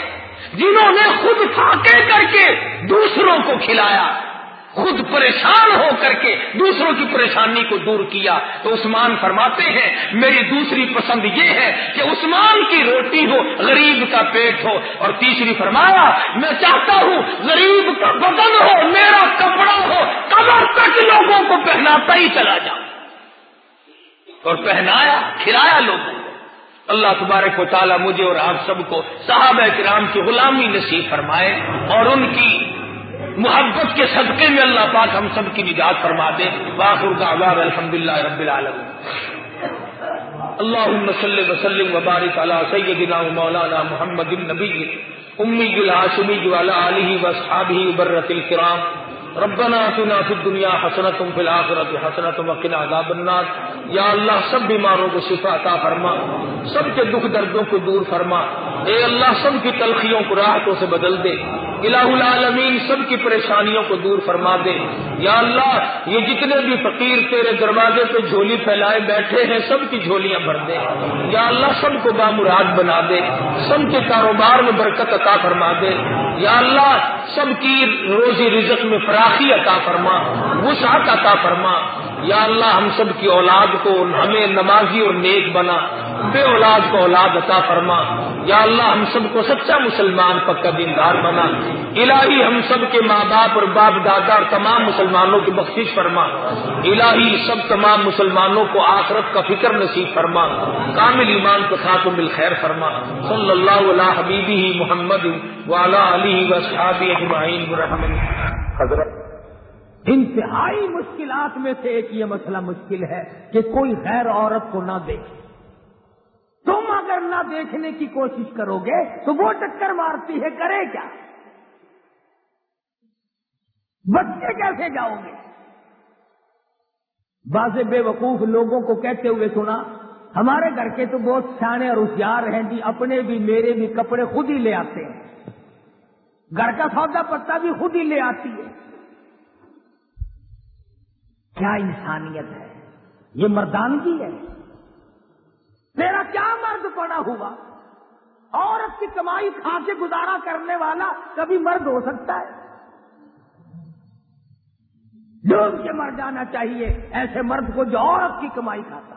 جنہوں نے خود فاقے کر کے دوسروں کو کھلایا۔ خود پریشان ہو کر کے دوسروں کی پریشانی کو دور کیا تو عثمان فرماتے ہیں، میری دوسری پسند یہ ہے کہ عثمان کی روٹی ہو، غریب کا پیٹ ہو۔ اور تیسری فرمایا، میں چاہتا ہوں غریب کا بدن ہو، میرا کپڑا ہو، کمر تک لوگوں کو پہناتا ہی چلا جا اور پہنایا، کھلایا لوگوں کو۔ اللہ تبارک و تعالیٰ مجھے اور آپ سب کو صحابہ کرام کی غلامی نصیب فرمائے اور ان کی محبت کے صدقے میں اللہ پاک ہم سب کی نجات فرما دے۔ باخر کا آباد الحمد للہ رب العالم اللہ صلی وسلم وبارک علی سیدنا مولانا محمد النبی امی الحاشمی علی علیہ وصحابہ برت الکرام۔ ربنا اتنا فی الدنیا حسنت فی الاخرۃ حسنت وقنا عذاب النار۔ یا اللہ سب بیماروں کو شفا عطا فرما۔ سب کے دکھ دردوں کو دور فرما۔ اے اللہ سب کی تلخیوں کو راحتوں سے بدل دے۔ الہ العالمین سب کی پریشانیوں کو دور فرما دے۔ یا اللہ، یہ جتنے بھی فقیر تیرے دروازے پہ جھولی پھیلائے بیٹھے ہیں، سب کی جھولیاں بھر دے۔ یا اللہ، سب کو بامراد بنا دے۔ سب کے کاروبار میں برکت عطا فرما دے۔ یا اللہ، سب کی روزی رزق میں فراخی عطا فرما۔ وسعت عطا فرما۔ یا اللہ ہم سب کی اولاد کو ہمیں نمازی اور نیک بنا، بے اولاد کو اولاد عطا فرما۔ یا اللہ ہم سب کو سچا مسلمان پکا دیندار بنا۔ الہی ہم سب کے ماں باپ اور باپ دادا اور تمام مسلمانوں کی بخشش فرما۔ الہی سب تمام مسلمانوں کو آخرت کا فکر نصیب فرما۔ کامل ایمان کو خاتم بالخیر فرما۔ صلی اللہ علیہ حبیبی محمد والا علی وصحابی اجمعین حضرت انتہائی مشکلات میں سے ایک یہ مسئلہ مشکل ہے کہ کوئی غیر عورت کو نہ دیکھے۔ تم اگر نہ دیکھنے کی کوشش کرو گے تو وہ ٹکر مارتی ہے، کرے کیا؟ بچے کیسے جاؤ گے؟ بعض بے وقوف لوگوں کو کہتے ہوئے سنا، ہمارے گھر کے تو بہت سیانے اور ہوشیار ہیں جی اپنے بھی، میرے بھی کپڑے خود ہی لے آتے ہیں۔ گھر کا سودا پتا بھی خود ہی لے آتی ہے۔ کیا انسانیت ہے؟ یہ مردانگی ہے۔ تیرا کیا مرد پڑا ہوا؟ عورت کی کمائی کھا کے گزارا کرنے والا کبھی مرد ہو سکتا ہے؟ ڈوب کے مر جانا چاہیے، ایسے مرد کو جو عورت کی کمائی کھاتا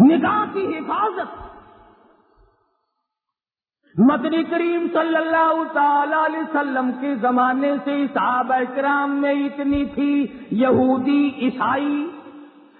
نگاہ کی حفاظت مدنی کریم صلی اللہ تعالی علیہ وسلم کے زمانے سے صحابہ اکرام میں اتنی تھی، یہودی، عیسائی۔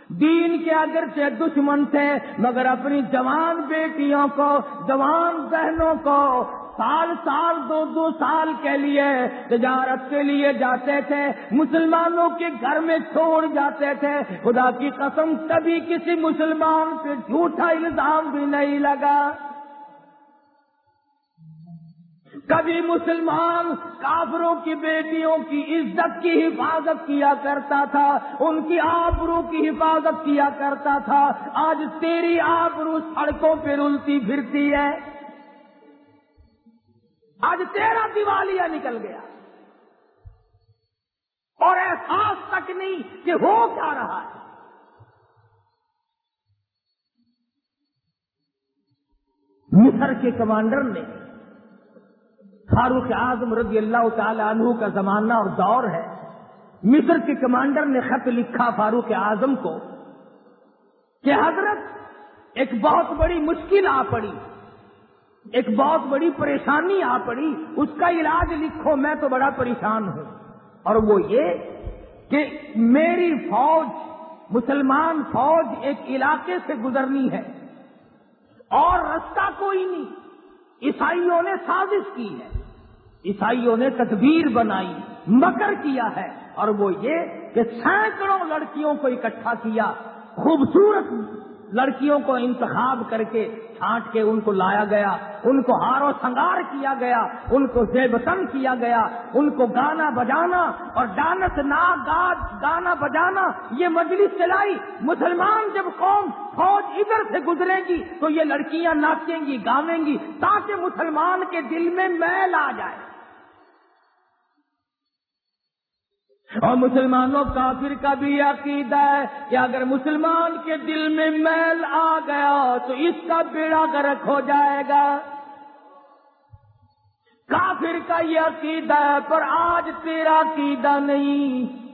دین کے اگر سے دشمن تھے، مگر اپنی جوان بیٹیوں کو، جوان بہنوں کو سال سال، دو دو سال کے لیے تجارت کے لیے جاتے تھے۔ مسلمانوں کے گھر میں چھوڑ جاتے تھے۔ خدا کی قسم، کبھی کسی مسلمان پہ جھوٹا الزام بھی نہیں لگا۔ کبھی مسلمان کافروں کی بیٹیوں کی عزت کی حفاظت کیا کرتا تھا، ان کی آبرو کی حفاظت کیا کرتا تھا۔ آج تیری آبرو سڑکوں پہ رلتی پھرتی ہے۔ آج تیرا دیوالیہ نکل گیا۔ اور احساس تک نہیں کہ ہو کیا رہا ہے۔ مصر کے کمانڈر نے فاروق اعظم رضی اللہ تعالی عنہ کا زمانہ اور دور ہے۔ مصر کے کمانڈر نے خط لکھا فاروق اعظم کو کہ حضرت، ایک بہت بڑی مشکل آ پڑی، ایک بہت بڑی پریشانی آ پڑی، اس کا علاج لکھو، میں تو بڑا پریشان ہوں۔ اور وہ یہ کہ میری فوج، مسلمان فوج ایک علاقے سے گزرنی ہے اور رستہ کوئی نہیں، عیسائیوں نے سازش کی ہے۔ عیسائیوں نے تدبیر بنائی، مکر کیا ہے، اور وہ یہ کہ سینکڑوں لڑکیوں کو اکٹھا کیا، خوبصورت لڑکیوں کو انتخاب کر کے چھانٹ کے ان کو لایا گیا، ان کو ہار و سنگار کیا گیا، ان کو زیبتن کیا گیا، ان کو گانا بجانا اور ڈانس نا گانا بجانا، یہ مجلس چلائی۔ مسلمان جب قوم فوج ادھر سے گزرے گی تو یہ لڑکیاں ناچیں گی، گاویں گی، تاکہ مسلمان کے دل میں میل آ جائے۔ اور مسلمانوں کافر کا بھی عقیدہ ہے کہ اگر مسلمان کے دل میں میل آ گیا تو اس کا بیڑا گرک ہو جائے گا۔ کافر کا یہ عقیدہ ہے، پر آج تیرا عقیدہ نہیں۔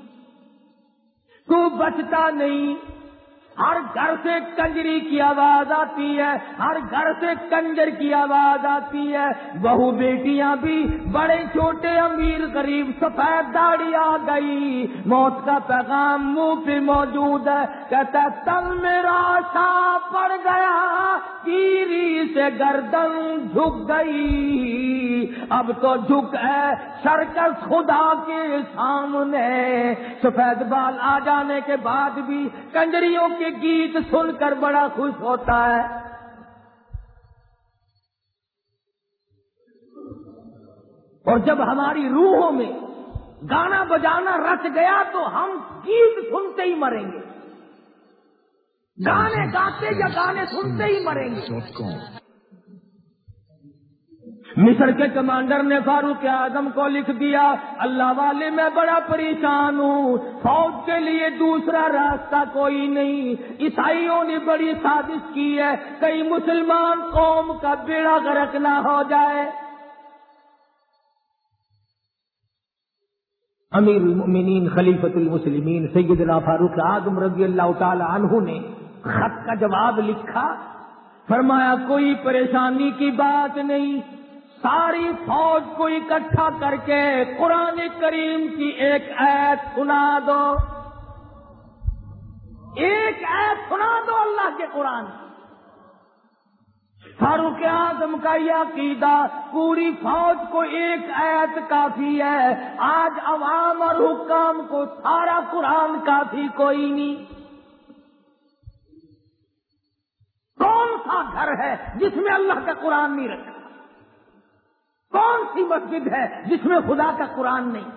تو بچتا نہیں۔ ہر گھر سے کنجری کی آواز آتی ہے، ہر گھر سے کنجر کی آواز آتی ہے۔ بہو بیٹیاں بھی بڑے چھوٹے امیر غریب سفید داڑھی آ گئی۔ موت کا پیغام منہ پہ موجود ہے۔ کہتا تل میرا سا پڑ گیا تیری سے گردن جھک گئی۔ اب تو جھک ہے سرکس خدا کے سامنے۔ سفید بال آ جانے کے بعد بھی کنجریوں کی کے گیت سن کر بڑا خوش ہوتا ہے۔ اور جب ہماری روحوں میں گانا بجانا رچ گیا تو ہم گیت سنتے ہی مریں گے۔ گانے گاتے یا گانے سنتے ہی مریں گے۔ مصر کے کمانڈر نے فاروق اعظم کو لکھ دیا، اللہ والے میں بڑا پریشان ہوں، فوج کے لیے دوسرا راستہ کوئی نہیں۔ عیسائیوں نے بڑی سازش کی ہے، کئی مسلمان قوم کا بیڑا غرق نہ ہو جائے۔ امیر المؤمنین خلیفت المسلمین، سیدنا فاروق اعظم رضی اللہ تعالی عنہ نے خط کا جواب لکھا، فرمایا، کوئی پریشانی کی بات نہیں۔ ساری فوج کو اکٹھا کر کے قرآن کریم کی ایک ایت سنا دو۔ ایک ایت سنا دو اللہ کے قرآن۔ فاروق اعظم کا یہ عقیدہ پوری فوج کو ایک ایت کافی ہے۔ آج عوام اور حکام کو سارا قرآن کافی کوئی نہیں۔ کون سا گھر ہے جس میں اللہ کا قرآن نہیں رکھا کون سی مسجد ہے جس میں خدا کا قرآن نہیں؟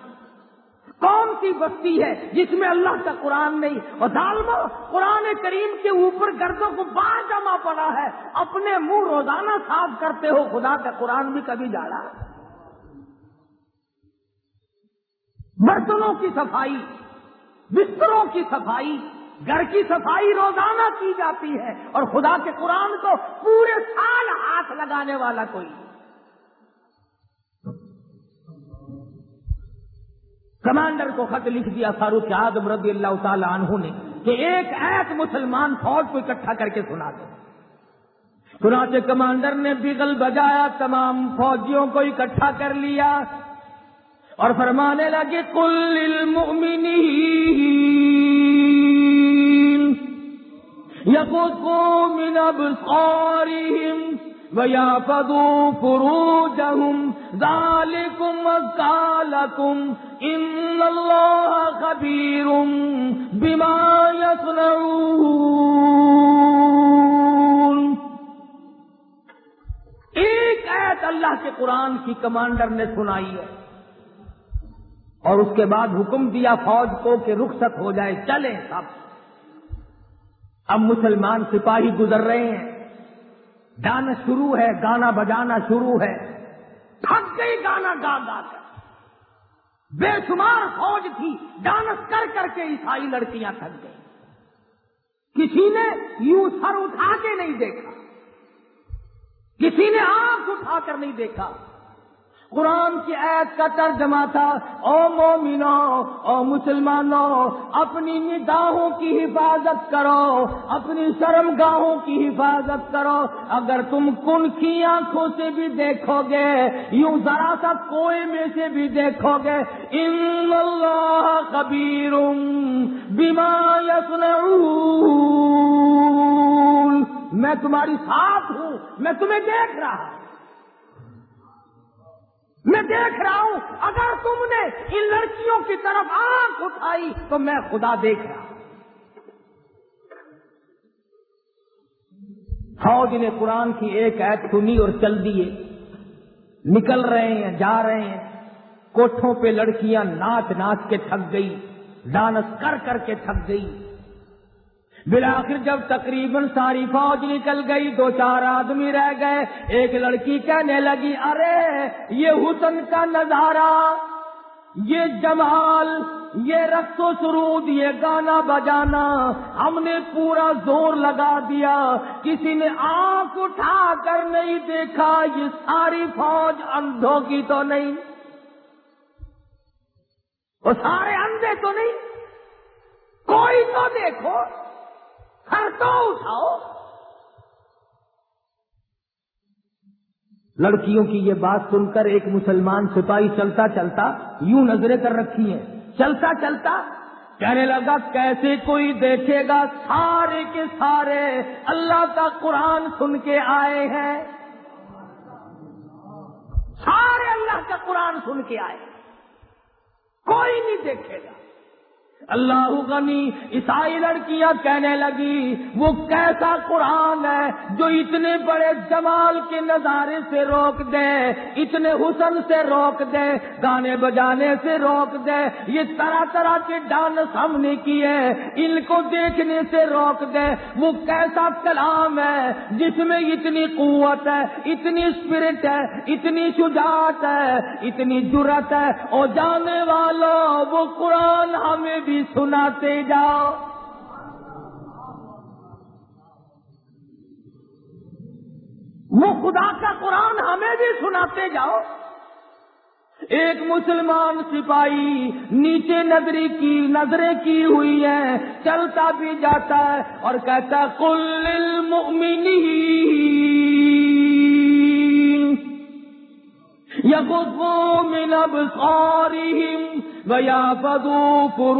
کون سی بستی ہے جس میں اللہ کا قرآن نہیں؟ اور ظالمو قرآن کریم کے اوپر گردوں کو بار جمع پڑا ہے، اپنے منہ روزانہ صاف کرتے ہو، خدا کا قرآن بھی کبھی جا رہا برتنوں کی صفائی، بستروں کی صفائی، گھر کی صفائی روزانہ کی جاتی ہے، اور خدا کے قرآن کو پورے سال ہاتھ لگانے والا کوئی کمانڈر کو خط لکھ دیا فاروق اعظم رضی اللہ تعالی عنہ نے کہ ایک ایک مسلمان فوج کو اکٹھا کر کے سنا دو چنانچہ کمانڈر نے بگل بجایا، تمام فوجیوں کو اکٹھا کر لیا اور فرمانے لگے کل المؤمنین یقصوا من ابصارهم ويعفضوا فروجهم ذلكم وقالكم إن الله خبير بما يصنعون۔ ایک ایت اللہ کے قرآن کی کمانڈر نے سنائی ہے۔ اور اس کے بعد حکم دیا فوج کو کہ رخصت ہو جائے، چلیں سب۔ اب مسلمان سپاہی گزر رہے ہیں۔ ڈانس شروع ہے، گانا بجانا شروع ہے۔ ہی گانا گا گا کر بے شمار فوج تھی، ڈانس کر کر کے عیسائی لڑکیاں تھک گئی کسی نے یوں سر اٹھا کے نہیں دیکھا۔ کسی نے آنکھ اٹھا کر نہیں دیکھا۔ قرآن کی عید کا ترجمہ تھا، او مومنو، او مسلمانوں اپنی نگاہوں کی حفاظت کرو، اپنی شرم گاہوں کی حفاظت کرو۔ اگر تم کن کی آنکھوں سے بھی دیکھو گے، یوں ذرا سا کوئے میں سے بھی دیکھو گے۔ ان اللہ کبیر بیما میں تمہاری ساتھ ہوں، میں تمہیں دیکھ رہا ہوں۔ میں دیکھ رہا ہوں، اگر تم نے ان لڑکیوں کی طرف آنکھ اٹھائی تو میں خدا دیکھ رہا ہوں۔ ہاں، فوج نے قرآن کی ایک ایت سنی اور چل دیے نکل رہے ہیں، جا رہے ہیں۔ کوٹھوں پہ لڑکیاں ناچ ناچ کے تھک گئی، ڈانس کر کر کے تھک گئی۔ بلاخر جب تقریباً ساری فوج نکل گئی، دو چار آدمی رہ گئے، ایک لڑکی کہنے لگی، ارے، یہ حسن کا نظارہ، یہ جمال، یہ رقص و سرود، یہ گانا بجانا، ہم نے پورا زور لگا دیا، کسی نے آنکھ اٹھا کر نہیں دیکھا، یہ ساری فوج اندھوں کی تو نہیں، وہ سارے اندھے تو نہیں، کوئی تو دیکھو۔ سر تو اٹھاؤ لڑکیوں کی یہ بات سن کر ایک مسلمان سپاہی چلتا چلتا یوں نظریں کر رکھی ہیں۔ چلتا چلتا کہنے لگا، کیسے کوئی دیکھے گا سارے کے سارے اللہ کا قرآن سن کے آئے ہیں؟ سارے اللہ کا قرآن سن کے آئے کوئی نہیں دیکھے گا۔ اللہ غنی، عیسائی لڑکیاں کہنے لگی، وہ کیسا قرآن ہے جو اتنے بڑے جمال کے نظارے سے روک دے، اتنے حسن سے روک دے، گانے بجانے سے روک دے، یہ طرح طرح کے ڈانس ہم نے کیے، ان کو دیکھنے سے روک دے۔ وہ کیسا کلام ہے جس میں اتنی قوت ہے، اتنی اسپرٹ ہے، اتنی شجاعت ہے، اتنی جرت ہے۔ اور جانے والوں، وہ قرآن ہمیں بھی سناتے جاؤ۔ وہ خدا کا قرآن ہمیں بھی سناتے جاؤ۔ ایک مسلمان سپاہی نیچے نظری کی نظریں کی ہوئی ہیں، چلتا بھی جاتا ہے اور کہتا کل المؤمنین یغضوا من ابصارهم ويحفظوا فروجهم